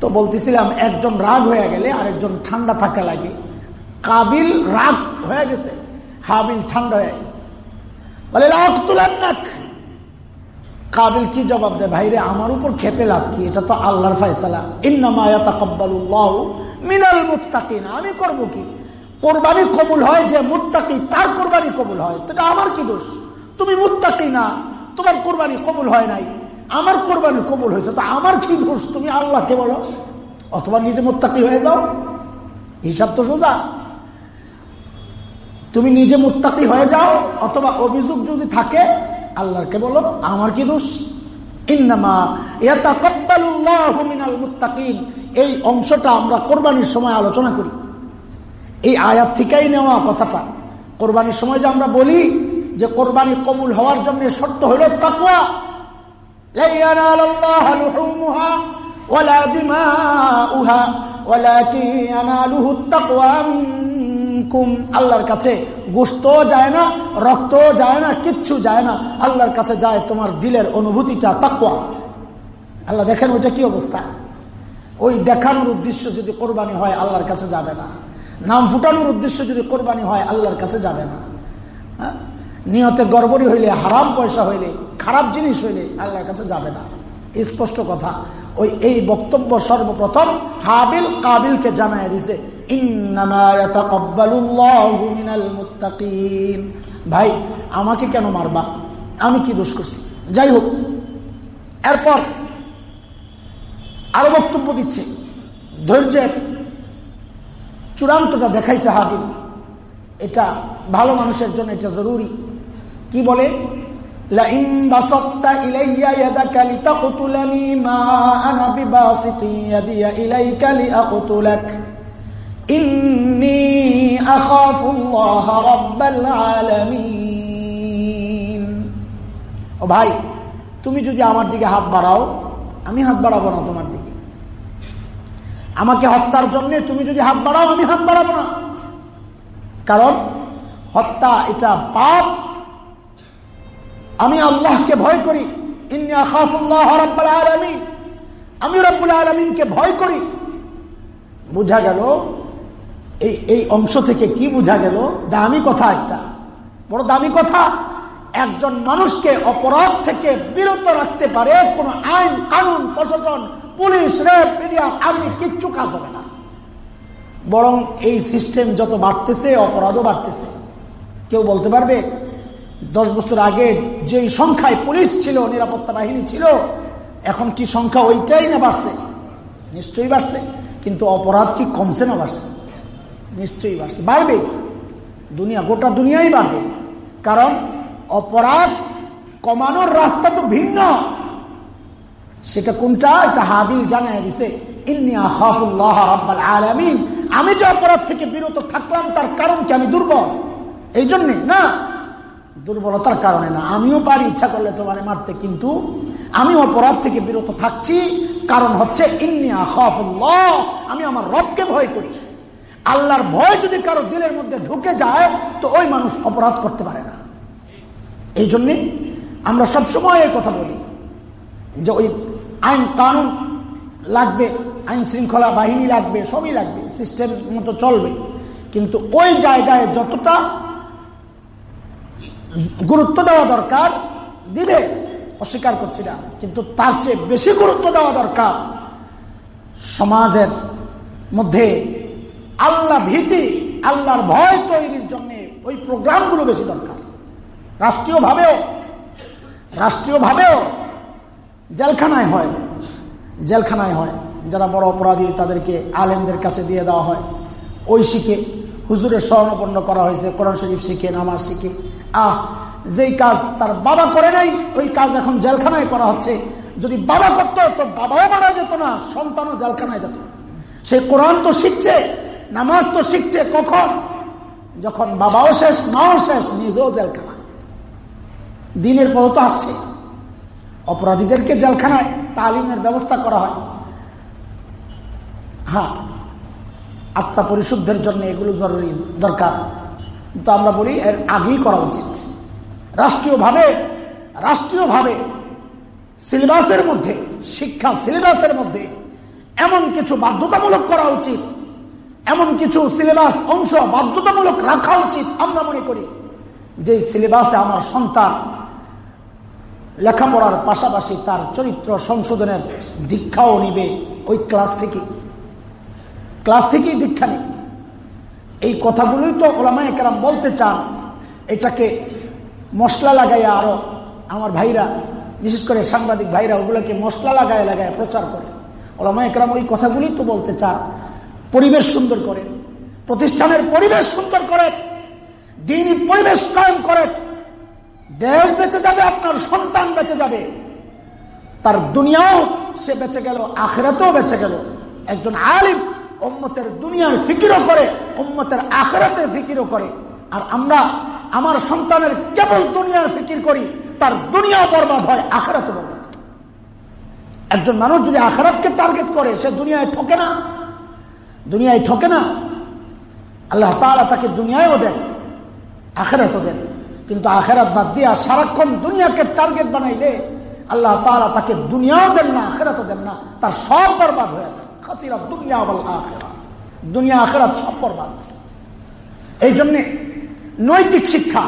তো বলতেছিলাম, একজন রাগ হয়ে গেলে আরেকজন ঠান্ডা থাকা লাগে। কাবিল রাগ হয়ে গেছে, হাবিল ঠান্ডা হয়ে গেছে। বলে লাখ তুলার নাক কাবিল কি জবাব দেয়, ভাইরে, আমার উপর খেপে লাভ কি? এটা তো আল্লাহর ইন্নামায়াতাকাব্বালুল্লাহ মিনাল মুত্তাকিন। আমি করব কি? কোরবানি কবুল হয় যে মুত্তাকি, তার কোরবানি কবুল হয়। তো আমার কি দোষ? তুমি মুত্তাকি না, তোমার কোরবানি কবুল হয় নাই। আমার কোরবানি কবুল হয়েছে, তো আমার কি দোষ? তুমি আল্লাহকে বলো। অথবা নিজে মুত্তাকি হয়ে যাও। হিসাব তো সোজা। তুমি নিজে মুত্তাকি হয়ে যাও, অথবা অভিযোগ যদি থাকে, আল্লাহকে বলো, আমার কি দোষ? এই অংশটা আমরা কোরবানির সময় আলোচনা করি। এই আয়াত থেকেই নেওয়া কথাটা। কোরবানির সময় যে আমরা বলি যে কোরবানি কবুল হওয়ার জন্য শর্ত হইল তাকুয়া আল্লাহর কাছে গোস্ত যায় না রক্ত যায় না, কিচ্ছু যায় না। আল্লাহর কাছে যায় তোমার দিলের অনুভূতিটা তাকুয়া আল্লাহ দেখেন ওইটা কি অবস্থা? ওই দেখানোর উদ্দেশ্য যদি কোরবানি হয়, আল্লাহর কাছে যাবে না। নাম ফুটানোর উদ্দেশ্য যদি কোরবানি হয়, আল্লাহর কাছে যাবে না। হ্যাঁ? নিয়তে গড়বড়ি হইলে, হারাম পয়সা হইলে, খারাপ জিনিস হইলে আল্লাহর কাছে যাবে না। স্পষ্ট কথা। ওই, এই বক্তব্য সর্বপ্রথম হাবিল কাবিলকে জানায় দিছে। ভাই, আমাকে কেন মারবা? আমি কি দোষ করছি? যাই হোক, এরপর আরও বক্তব্য দিচ্ছে। ধৈর্যের চূড়ান্তটা দেখাইছে হাবিল। এটা ভালো মানুষের জন্য এটা জরুরি। কি বলে? ভাই, তুমি যদি আমার দিকে হাত বাড়াও, আমি হাত বাড়াবো না তোমার দিকে। আমাকে হত্যার জন্য তুমি যদি হাত বাড়াও, আমি হাত বাড়াবো না। কারণ হত্যা এটা পাপ আমি আল্লাহকে ভয় করি। আমি রব্বুল আলমিনকে ভয় করি। বুঝা গেল? এই এই অংশ থেকে কি বুঝা গেল? দামি কথা একটা। বড় দামি কথা। একজন মানুষকে অপরাধ থেকে বিরত রাখতে পারে কোন আইন, কানুন, প্রশাসন, পুলিশ, রেপ মিডিয়া আর্মি, কিচ্ছু কাজ হবে না। বরং এই সিস্টেম যত বাড়তেছে, অপরাধও বাড়তেছে। কেউ বলতে পারবে? দশ বছর আগে যেই সংখ্যায় পুলিশ ছিল, নিরাপত্তা বাহিনী ছিল, এখন কি সংখ্যা ওইটাই না বাড়ছে? নিশ্চয়ই বাড়ছে, কিন্তু অপরাধ কি কমছে না বাড়ছে? নিশ্চয়ই বাড়ছে। বাড়বে। দুনিয়া, গোটা দুনিয়াই বাড়বে। কারণ অপরাধ কমানোর রাস্তা তো ভিন্ন। সেটা কোনটা? এটা হাবিল জানাই দিছে আমি যে অপরাধ থেকে বিরত থাকলাম, তার কারণ কি আমি দুর্বল? এই জন্যে? না। দুর্বলতার কারণে না। আমিও পারি ইচ্ছা করলে তোমার মারতে, কিন্তু আমি অপরাধ থেকে বিরত থাকছি। কারণ হচ্ছে আমি আমার রবকে ভয় করি। আল্লাহর ভয় যদি কারও দিলের মধ্যে ঢুকে যায়, তো ওই মানুষ অপরাধ করতে পারে না। এই জন্যে আমরা সবসময় এই কথা বলি যে ওই আইন কানুন লাগবে, আইন শৃঙ্খলা বাহিনী লাগবে, সবই লাগবে, সিস্টেম মতো চলবে। কিন্তু ওই জায়গায় যতটা গুরুত্ব দেওয়া দরকার, দিবে, অস্বীকার করছি না। কিন্তু তার চেয়ে বেশি গুরুত্ব দেওয়া দরকার সমাজের মধ্যে আল্লাহ ভীতি, আল্লাহর ভয় তৈরির জন্য ওই প্রোগ্রামগুলো বেশি দরকার। রাষ্ট্রীয়ভাবেও রাষ্ট্রীয়ভাবেও জেলখানায় হয় জেলখানায় হয়। যারা বড় অপরাধী তাদেরকে আলেমদের কাছে দিয়ে দেওয়া হয়। ওই শিখে হুজুরের স্বর্ণপন্ন করা হয়েছে, কোরআন শরীফ শিখে, নামাজ শিখে। আহ, যেই কাজ তার বাবা করে নাই, ওই কাজ এখন জেলখানায় করা হচ্ছে। যদি বাবা করতো, তো বাবাও মারা যেত না, সন্তানও জেলখানায় যেত। সে কোরআন তো শিখছে, নামাজ তো শিখছে কখন? যখন বাবাও শেষ, মাও শেষ, নিজেও জেলখানা। দিনের পর তো আসছে। অপরাধীদেরকে জেলখানায় তালিমের ব্যবস্থা করা হয়। হ্যাঁ আত্মা পরিশুদ্ধের জন্য এগুলো জরুরি, দরকার। কিন্তু আমরা বলি এর আগেই করা উচিত। রাষ্ট্রীয়ভাবে রাষ্ট্রীয়ভাবে সিলেবাসের মধ্যে, শিক্ষা সিলেবাসের মধ্যে এমন কিছু বাধ্যতামূলক করা উচিত, এমন কিছু সিলেবাস অংশ বাধ্যতামূলক রাখা উচিত আমরা মনে করি, যে সিলেবাসে আমার সন্তান লেখাপড়ার পাশাপাশি তার চরিত্র সংশোধনের দীক্ষাও নিবে ওই ক্লাস থেকে ক্লাস থেকেই দীক্ষা নিবে। এই কথাগুলোই তো ওলামায় কেরাম বলতে চান। এটাকে মশলা লাগাইয়া আরও আমার ভাইরা, বিশেষ করে সাংবাদিক ভাইরা ওগুলোকে মশলা লাগায় লাগায় প্রচার করে। ওলামা একরাম ওই কথাগুলি তো বলতে চান। পরিবেশ সুন্দর করে প্রতিষ্ঠানের পরিবেশ সুন্দর করে দিনই পরিবেশ কায়ন করে দেশ বেঁচে যাবে, আপনার সন্তান বেঁচে যাবে। তার দুনিয়াও সে বেঁচে গেল, আখেরাতেও বেঁচে গেল। একজন আলিম উম্মতের দুনিয়ার ফিকিরও করে, উম্মতের আখেরাতের ফিকিরও করে। আর আমরা আমার সন্তানের কেবল দুনিয়ার ফিকির করি, তার দুনিয়া বরবাদ হয় আখেরাতে বরবাদ একজন মানুষ যদি আখেরাতকে টার্গেট করে, সে দুনিয়ায় ঠকে না, দুনিয়ায় ঠকে না, আল্লাহ তালা তাকে দুনিয়ায়ও দেন, আখেরাতও দেন। কিন্তু আখেরাত বাদ দিয়া সারাক্ষণ দুনিয়াকে টার্গেট বানাইলে, আল্লাহ তালা তাকে দুনিয়াও দেন না, আখেরাতও দেন না, তার সব বরবাদ হয়ে যায়। খাসিরা দুনিয়া আখেরা। দুনিয়া আখেরাত সব বরবাদ। এই জন্যে নৈতিক শিক্ষা,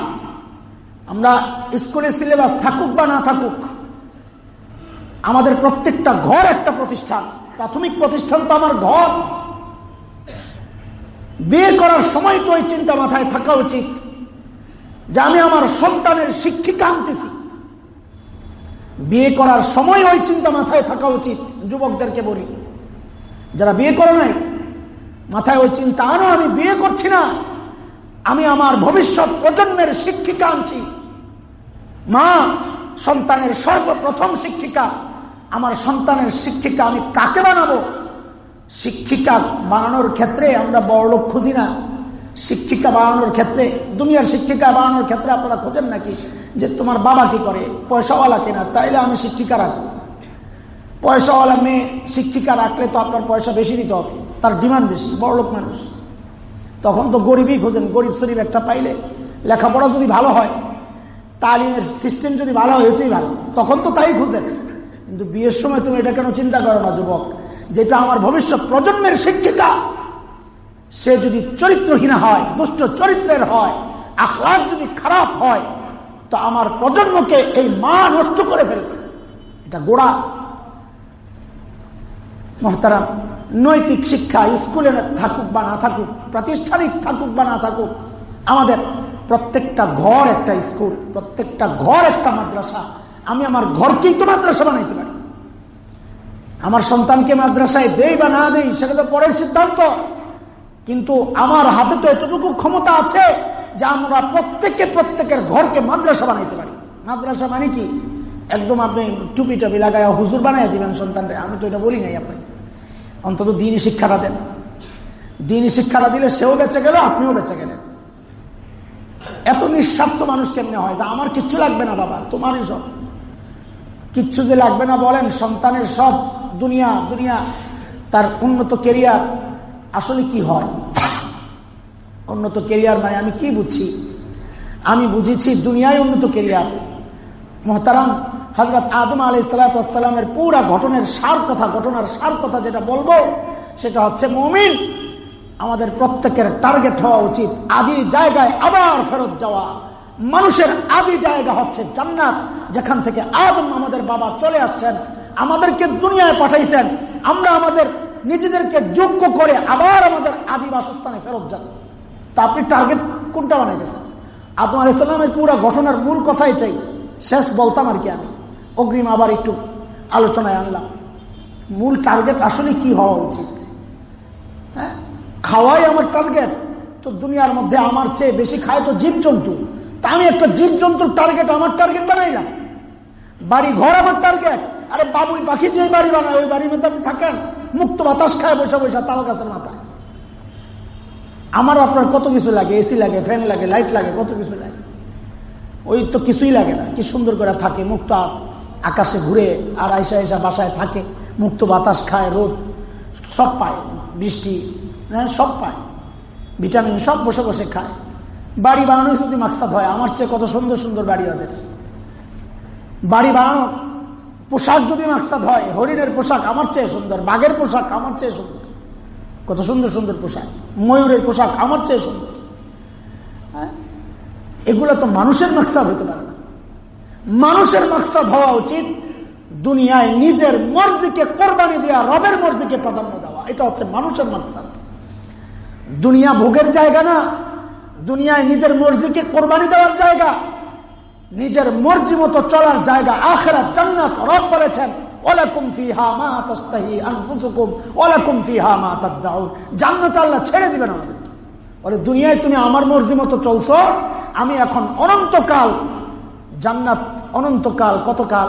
আমরা স্কুলের সিলেবাস থাকুক বা না থাকুক, আমাদের প্রত্যেকটা ঘর একটা প্রতিষ্ঠান। প্রাথমিক প্রতিষ্ঠান তো আমার ঘর। বিয়ে করার সময় তো ওই চিন্তা মাথায় থাকা উচিত যে আমি আমার সন্তানের শিক্ষিকা আনতেছি। বিয়ে করার সময় ওই চিন্তা মাথায় থাকা উচিত, যুবকদেরকে বলি। যারা বিয়ে করে নাই, মাথায় ওই চিন্তা আনো আমি বিয়ে করছি না। আমি আমার ভবিষ্যৎ প্রজন্মের শিক্ষিকা আনছি। মা, সন্তানের সর্বপ্রথম শিক্ষিকা। আমার সন্তানের শিক্ষিকা আমি কাকে বানাবো? শিক্ষিকা বানানোর ক্ষেত্রে আমরা বড় লোক খুঁজি না। শিক্ষিকা বানানোর ক্ষেত্রে, দুনিয়ার শিক্ষিকা বানানোর ক্ষেত্রে আপনারা খোঁজেন নাকি? যে তোমার বাবা কি করে? পয়সাওয়ালা কিনা? তাইলে আমি শিক্ষিকা রাখব। পয়সাওয়ালা মেয়ে শিক্ষিকা রাখলে তো আপনার পয়সা বেশি দিতে হবে। তার ডিমান্ড বেশি, বড় লোক মানুষ। তখন তো গরিবই খোঁজেন, গরিব শরীফ একটা পাইলে লেখাপড়া যদি ভালো হয়, তালিমের সিস্টেম যদি ভালো হয়, এটাই ভালো। তখন তো তাই খুঁজেন। কিন্তু বিয়ের সময় তুমি এটা কেন চিন্তা করো না, যুবক? যেটা আমার ভবিষ্যৎ প্রজন্মের শিক্ষিকা, সে যদি চরিত্রহীন হয়, দুষ্ট চরিত্রের হয়, আখলাখ যদি খারাপ হয়, তো আমার প্রজন্মকে এই মা নষ্ট করে ফেলবে। এটা গোড়া। মহতারাম, নৈতিক শিক্ষা স্কুলে থাকুক বা না থাকুক, প্রাতিষ্ঠানিক থাকুক বা না থাকুক, আমাদের প্রত্যেকটা ঘর একটা স্কুল, প্রত্যেকটা ঘর একটা মাদ্রাসা। আমি আমার ঘরকেই তো মাদ্রাসা বানাইতে পারি। আমার সন্তানকে মাদ্রাসায় দেই বা না দেই, সেটা তো পরের সিদ্ধান্ত। কিন্তু আমার হাতে তো এতটুকু ক্ষমতা আছে যে আমরা প্রত্যেকে প্রত্যেকের ঘরকে মাদ্রাসা বানাইতে পারি। মাদ্রাসা মানে কি? একদম আপনি টুপি টুপি লাগায় হুজুর বানাই দিবেন সন্তানরে। আমি তো এটা বলি নাই আপনি অন্তত দিনই শিক্ষাটা দেন। দিনই শিক্ষাটা দিলে সেও বেঁচে গেল, আপনিও বেঁচে গেলেন। এত নিঃস্বার্থ মানুষ কেমনে হয়? যে আমার কিচ্ছু লাগবে না বাবা, তোমারই সব। কিচ্ছু যে লাগবে না বলেন, সন্তানের সব দুনিয়া দুনিয়া, তার উন্নত কেরিয়ার, আসলে কি হয়? উন্নত কেরিয়ার মানে আমি কি বুঝছি? আমি বুঝেছি দুনিয়ায় উন্নত কেরিয়ার। মহতারাম হজরত আদম আলি সালাতামের পুরা ঘটনের সার কথা, ঘটনার সার কথা যেটা বলব, সেটা হচ্ছে মমিন। আমাদের প্রত্যেকের টার্গেট হওয়া উচিত। আদি জায়গায় আবার ফেরত যাওয়া। মানুষের আদি জায়গা হচ্ছে জান্নাত, যেখান থেকে আদম আমাদের বাবা চলে আসছেন, আমাদেরকে দুনিয়ায় পাঠাইছেন। আমরা আমাদের নিজেদেরকে যোগ্য করে আবার আমাদের আদি বাসস্থানে ফেরত যান তা আপনি টার্গেট কোনটা বানাইতেছেন? আদম আলাইসাল্লামের পুরো ঘটনার মূল কথা এটাই শেষ বলতাম আর কি আমি। অগ্রিম আবার একটু আলোচনায় আনলাম। মূল টার্গেট আসলে কি হওয়া উচিত? হ্যাঁ? খাওয়াই আমার টার্গেট তো দুনিয়ার মধ্যে আমার চেয়ে বেশি খায় তো জীবজন্তু। তা আমি একটা জীবজন্তুর টার্গেট আমার টার্গেট বানাইলাম। বাড়ি ঘর আমার টার্গেট আরে বাবুই পাখি যে বাড়ি বানায়, ওই বাড়ির মধ্যে আপনি থাকেন। মুক্ত বাতাস খায় বসে বসে, তাল গাছের মাথায়। আমার আপনার কত কিছু লাগে, এসি লাগে, ফ্যান লাগে, লাইট লাগে, কত কিছু লাগে। ওই তো কিছুই লাগে না, কি সুন্দর করে থাকে মুক্ত আকাশে ঘুরে আর আইসা আইসা বাসায় থাকে মুক্ত বাতাস খায় রোদ সব পায় বৃষ্টি হ্যাঁ, সব পায়। ভিটামিন সব বসে বসে খায়। বাড়ি বানানো যদি মাকসাদ হয় আমার চেয়ে কত সুন্দর সুন্দর বাড়ি ওদের। বাড়ি বানানো পোশাক যদি মাকসাদ হয় হরিণের পোশাক আমার চেয়ে সুন্দর বাঘের পোশাক আমার চেয়ে সুন্দর। কত সুন্দর সুন্দর পোশাক ময়ূরের পোশাক আমার চেয়ে সুন্দর। হ্যাঁ এগুলো তো মানুষের মাকসাদ হতে পারে না। মানুষের মাকসাদ হওয়া উচিত দুনিয়ায় নিজের মর্জিকে কোরবানি দেওয়া রবের মর্জিকে প্রাধান্য দেওয়া। এটা হচ্ছে মানুষের মাকসাদ। দুনিয়া ভোগের জায়গা না, দুনিয়ায় নিজের মর্জিকে কোরবানি দেওয়ার জায়গা, নিজের মর্জি মতো চলার জায়গা। আখেরা জান্নাত, রব আল্লাহ ছেড়ে দিবেন বলে, দুনিয়ায় তুমি আমার চলছো, আমি এখন অনন্তকাল জান্নাত অনন্তকাল, কতকাল?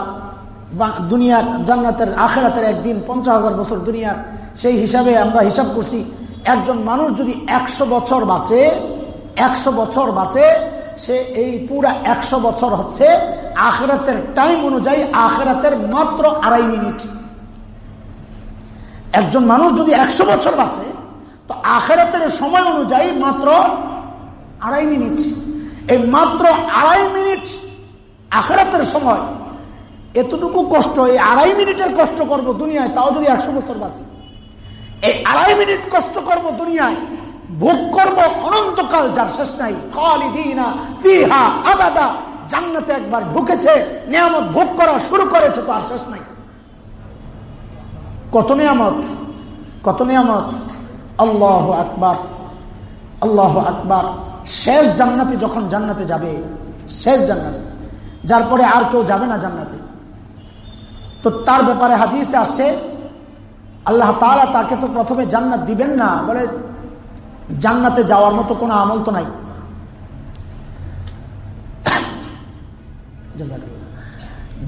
দুনিয়ার জান্নাতের, আখেরাতের একদিন, পঞ্চাশ হাজার বছর দুনিয়ার। সেই হিসাবে আমরা হিসাব করছি, একজন মানুষ যদি একশো বছর বাঁচে, একশো বছর বাঁচে, সে এই পুরা একশো বছর হচ্ছে আখরাতের টাইম অনুযায়ী আখরাতের মাত্র আড়াই মিনিট। একজন মানুষ যদি একশো বছর বাঁচে, তো আখেরাতের সময় অনুযায়ী মাত্র আড়াই মিনিট। এই মাত্র আড়াই মিনিট আখেরাতের সময় এতটুকু কষ্ট, এই আড়াই মিনিটের কষ্ট করব দুনিয়ায়, তাও যদি একশো বছর বাঁচি। এই আড়াই মিনিট কষ্ট করব দুনিয়ায়, ভোগ করব অনন্তকাল যার শেষ নাই। ফিহা আবাদা। জান্নাতে একবার ঢুকেছে, নিয়ামত ভোগ করা শুরু করেছে, তো আর শেষ নাই। কত নিয়ামত কত নিয়ামত। আল্লাহ আকবার আল্লাহ আকবার। শেষ জান্নাতে যখন জান্নাতে যাবে, শেষ জান্নাতে। যার পরে আর কেউ যাবে না জান্নাতে। তো তার ব্যাপারে হাদিসে আসছে, আল্লাহ তালা তাকে তো প্রথমে জান্নাত দিবেন না, বলে জান্নাতে যাওয়ার মতো কোনো আমল তো নাই।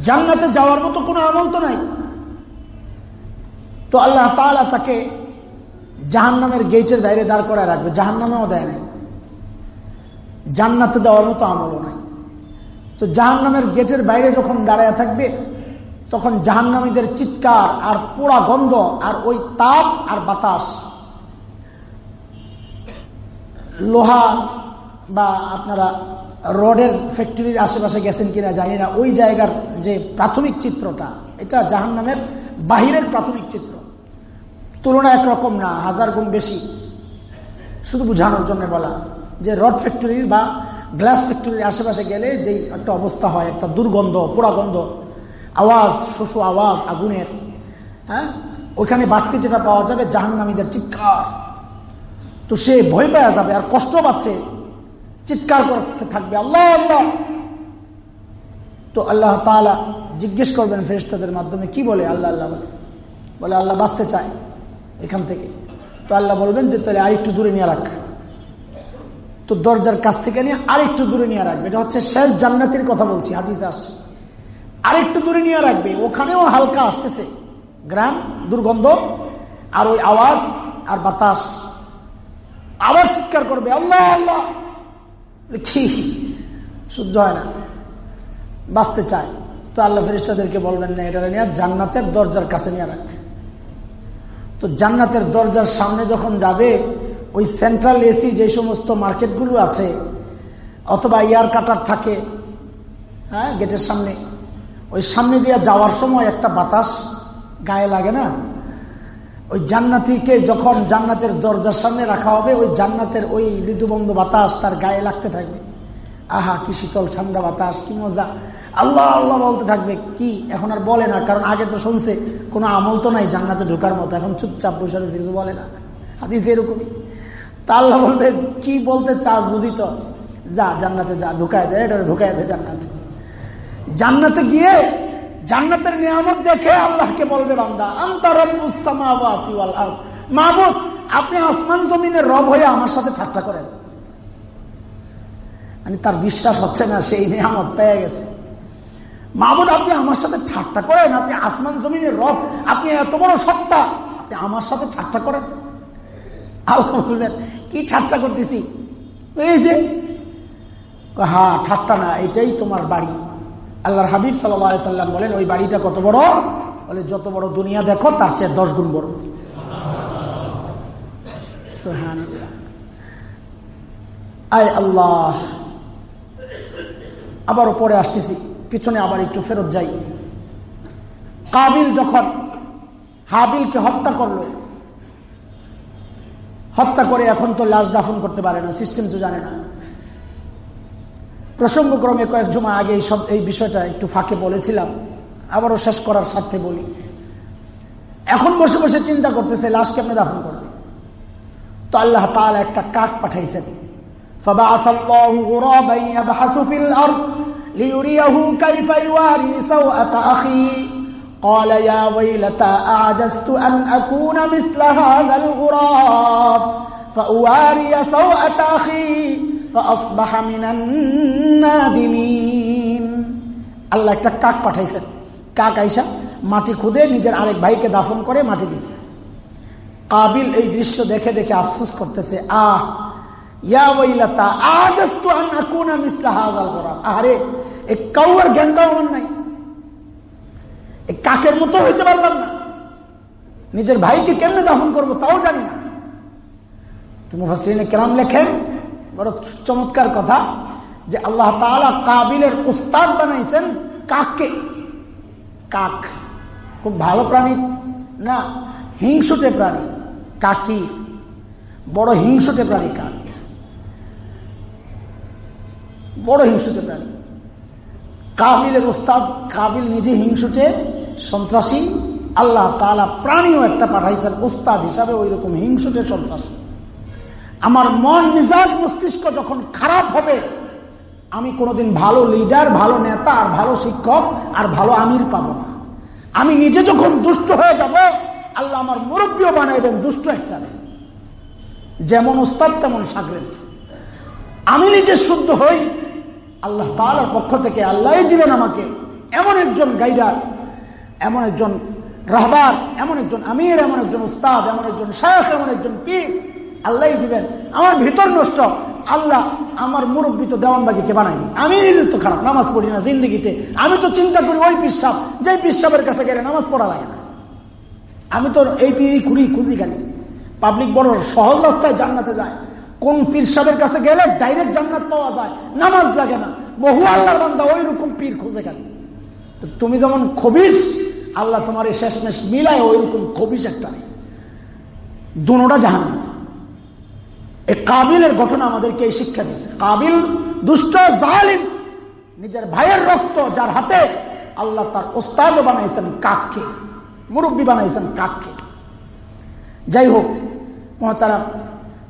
জান্নাতে যাওয়ার মতো কোনো আমল তো নাই। তো আল্লাহ তালা তাকে জাহান নামের গেটের বাইরে দাঁড় করায় রাখবে জাহান নামেও দেয় নাই। জান্নাতে দেওয়ার মতো আমলও নাই। তো জাহান নামের গেটের বাইরে যখন দাঁড়ায় থাকবে, তখন জাহান্নামীদের চিৎকার আর পোড়া গন্ধ আর ওই তাপ আর বাতাস। লোহা বা আপনারা রডের ফ্যাক্টরির আশেপাশে গেছেন কিনা জানি না, ওই জায়গার যে প্রাথমিক চিত্রটা, এটা জাহান নামের বাহিরের প্রাথমিক চিত্র। তুলনা একরকম না, হাজার গুণ বেশি। শুধু বুঝানোর জন্য বলা, যে রড ফ্যাক্টরির বা গ্লাস ফ্যাক্টরির আশেপাশে গেলে যেই একটা অবস্থা হয়, একটা দুর্গন্ধ, পোড়া গন্ধ, আওয়াজ, শোষো আওয়াজ, আগুনের হ্যাঁ? ওইখানে বাড়তি যেটা পাওয়া যাবে, জাহান্নামীদের চিৎকার। তো সে ভয় পাওয়া যাবে, আর কষ্ট পাচ্ছে, চিৎকার করতে থাকবে। আল্লাহ আল্লাহ! তো আল্লাহ তালা জিজ্ঞেস করবেন ফেরিস্তাদের মাধ্যমে, কি বলে আল্লাহ আল্লাহ বলে? বলে, আল্লাহ বাঁচতে চায় এখান থেকে। তো আল্লাহ বলবেন যে, তাহলে আরেকটু দূরে নিয়ে রাখ। তো দরজার কাছ থেকে নিয়ে আরেকটু দূরে নিয়ে রাখবে। এটা হচ্ছে শেষ জান্নাতির কথা বলছি, হাদিস আসছে। আরেকটু দূরে নিয়ে রাখবে, ওখানেও হালকা আসতেছে। গ্রাম, দুর্গন্ধ, আর ওই আওয়াজ আর বাতাস। আবার চিৎকার করবে, আল্লাহ আল্লাহ। কি? সহ্য হয় না। বাঁচতে চায়। তো আল্লাহ ফেরিস্তাদেরকে বলবেন, না, এটা নিয়ে জান্নাতের দরজার কাছে নিয়ে রাখবে তো জান্নাতের দরজার সামনে যখন যাবে ওই সেন্ট্রাল এসি যে সমস্ত মার্কেটগুলো আছে, অথবা ইয়ার কাটার থাকে হ্যাঁ গেটের সামনে, ওই সামনে দিয়ে যাওয়ার সময় একটা বাতাস গায়ে লাগে না? ওই জান্নাতিকে যখন জান্নাতের দরজার সামনে রাখা হবে, ওই জান্নাতের ওই ঋতুবন্ধ বাতাস তার গায়ে লাগতে থাকবে। আহা, কি শীতল ঠান্ডা বাতাস, কি মজা। আল্লাহ আল্লাহ বলতে থাকবে, কি? এখন আর বলে না, কারণ আগে তো শুনছে, কোনো আমল তো নাই জান্নাতে ঢোকার মতো, এখন চুপচাপ বসে রয়েছে, কিছু বলে না। হাদিস এরকমই। তা আল্লাহ বলবে, কি বলতে চাস বুঝি তো? যা, জান্নাতে যা, ঢুকায় দেয় এটা ঢুকায় দেয় জান্নাতে। জান্নাতে গিয়ে জান্নাতের নিয়ামত দেখে আল্লাহকে বলবে, বান্দা মাহবুদ আপনি আসমান জমিনের রব হয়ে আমার সাথে ঠাট্টা করেন। মানে তার বিশ্বাস হচ্ছে না, সেই নিয়ামত পেয়ে গেছে। মাহবুদ আপনি আমার সাথে ঠাট্টা করেন, আপনি আসমান জমিনের রব, আপনি এত বড় সত্তা, আপনি আমার সাথে ঠাট্টা করেন। আল্লাহ বলবেন কি ঠাট্টা করতেছি? এই যে? হ্যাঁ ঠাট্টা না, এটাই তোমার বাড়ি। আল্লাহর হাবিব সাল্লাম বলেন, ওই বাড়িটা কত বড়? বলে, যত বড় দুনিয়া দেখো, তার চেয়ে দশ গুণ বড়। আয় আল্লাহ আবার পরে আসতেছি, পিছনে আবার একটু ফেরত যাই। কাবিল যখন হাবিলকে হত্যা করল হত্যা করে এখন তো লাশ দাফন করতে পারে না সিস্টেম তো জানে না প্রসঙ্গক্রমে কয়েক জমা আগে এই সব এই বিষয়টা একটু ফাঁকে বলেছিলাম আবারও শেষ করার স্বার্থে বলি এখন বসে বসে চিন্তা করতেছে লাশ কেমনে দাফন করবে তো আল্লাহ তাআলা একটা কাক পাঠাইছেন فبعث قال يا ويلتى أعجزت أن أكون مثل هذا الغراب فأواري سوءة أخي فأصبح من النادمين আল্লাহ একটা কাক পাঠাইছেন কাক আইসা মাটি খুদে নিজের আরেক ভাইকে দাফন করে মাটি দিছে কাবিল এই দৃশ্য দেখে দেখে আফসোস করতেছে আহ ইয়া ওইলাতা আজাস্তু আন আকুনা মিসলা হাযাল গোরাব আরে এই কাউয়ার জ্ঞানটাও আমার নাই এই কাকের মতো হইতে পারলাম না। নিজের ভাইকে কেমনে দাফন করব তাও জানি না। মুফাসরিনে কেরাম লেখেন, বড় চমৎকার কথা, যে আল্লাহ তাআলা কাবিলের উস্তাদ বানাইছেন কাককে। কাক খুব ভালো প্রাণী না, হিংসুটে প্রাণী, কাকি। বড় হিংসুটে প্রাণী কাক। বড় হিংসুটে প্রাণী। কাবিলের উস্তাদ কাবিল নিজে হিংসুটে সন্ত্রাসী, আল্লাহ তালা প্রাণীও একটা পাঠাইছেন উস্তাদ হিসাবে ওই রকম হিংসুটে সন্ত্রাসী। আমার মন মিজাজ মস্তিষ্ক যখন খারাপ হবে, আমি কোনোদিন ভালো লিডার ভালো নেতা, আর ভালো শিক্ষক, আর ভালো আমির পাবো না। আমি নিজে যখন দুষ্ট হয়ে যাব, আল্লাহ আমার মুরব্বীও বানাইবেন, দুষ্ট একটা যেমন উস্তাদ তেমন সাগরেদ। আমি নিজে শুদ্ধ হই আল্লাহ তালার পক্ষ থেকে আল্লাহ দিবেন আমাকে। এমন একজন গাইডার, এমন একজন রাহবার, এমন একজন আমির, এমন একজন উস্তাদ, এমন একজন শায়ক এমন একজন পীর আল্লাহ দিবেন। আমার ভিতর নষ্ট, আল্লাহ আমার মুরব্বী তো দেওয়ানবাগিকে বানাইনি আমি নিজে তো খারাপ, নামাজ পড়ি না জিন্দিগিতে। আমি তো চিন্তা করি ওই পিসাব যে পিসাবের কাছে গেলে নামাজ পড়া লাগে না। আমি তো এই পিড়ি খুঁড়ি খুঁজি খালি পাবলিক বড় সহজ রাস্তায় জান্নাতে যায়। কোন পীর সাহেবের কাছে গেলে ডাইরেক্ট জান্নাত পাওয়া যায়? নামাজ লাগে না। বহু আল্লাহর বান্দা ওই রকম পীর খুঁজে গেল তুমি যেমন খবিস আল্লাহ তোমার এই শেষমেশ মিলায় ওই রকম খবিস একটা দুটা জাহান এই কাবিলের ঘটনা আমাদেরকে এই শিক্ষা দিচ্ছে কাবিল দুষ্ট, জালিম, নিজের ভাইয়ের রক্ত যার হাতে আল্লাহ তার ওস্তাদ বানাইছেন কাককে, মুরব্বী বানাইছেন কাককে। যাই হোক মহাতারা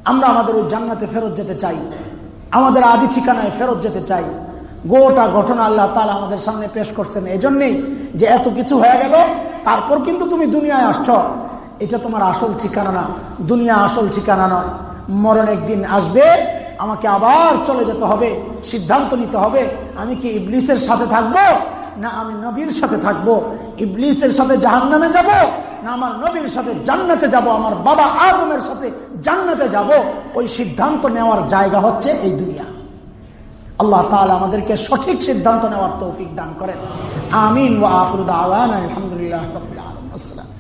আমরা আমাদের ওই জান্নাতে ফেরত যেতে চাই। আমাদের আদি ঠিকানায় ফেরত যেতে চাই। গোটা ঘটনা আল্লাহ তালা আমাদের সামনে পেশ করছেন। এই জন্যেই যে এত কিছু হয়ে গেল, তারপর কিন্তু তুমি দুনিয়ায় আসছ। এটা তোমার আসল ঠিকানা না। দুনিয়া আসল ঠিকানা নয়। মরণ একদিন আসবে, আমাকে আবার চলে যেতে হবে, সিদ্ধান্ত নিতে হবে, আমি কি ইবলিসের সাথে থাকব? না আমি নবীর সাথে থাকব, ইবলিসের সাথে জাহান নামে যাব, না আমার নবীর সাথে জান্নাতে যাব, আমার বাবা আদমের সাথে জান্নাতে যাব, ওই সিদ্ধান্ত নেওয়ার জায়গা হচ্ছে এই দুনিয়া। আল্লাহ তাহলে আমাদেরকে সঠিক সিদ্ধান্ত নেওয়ার তৌফিক দান করেন। আমিন ওয়া আখিরু আলহামদুলিল্লাহ আসসালাম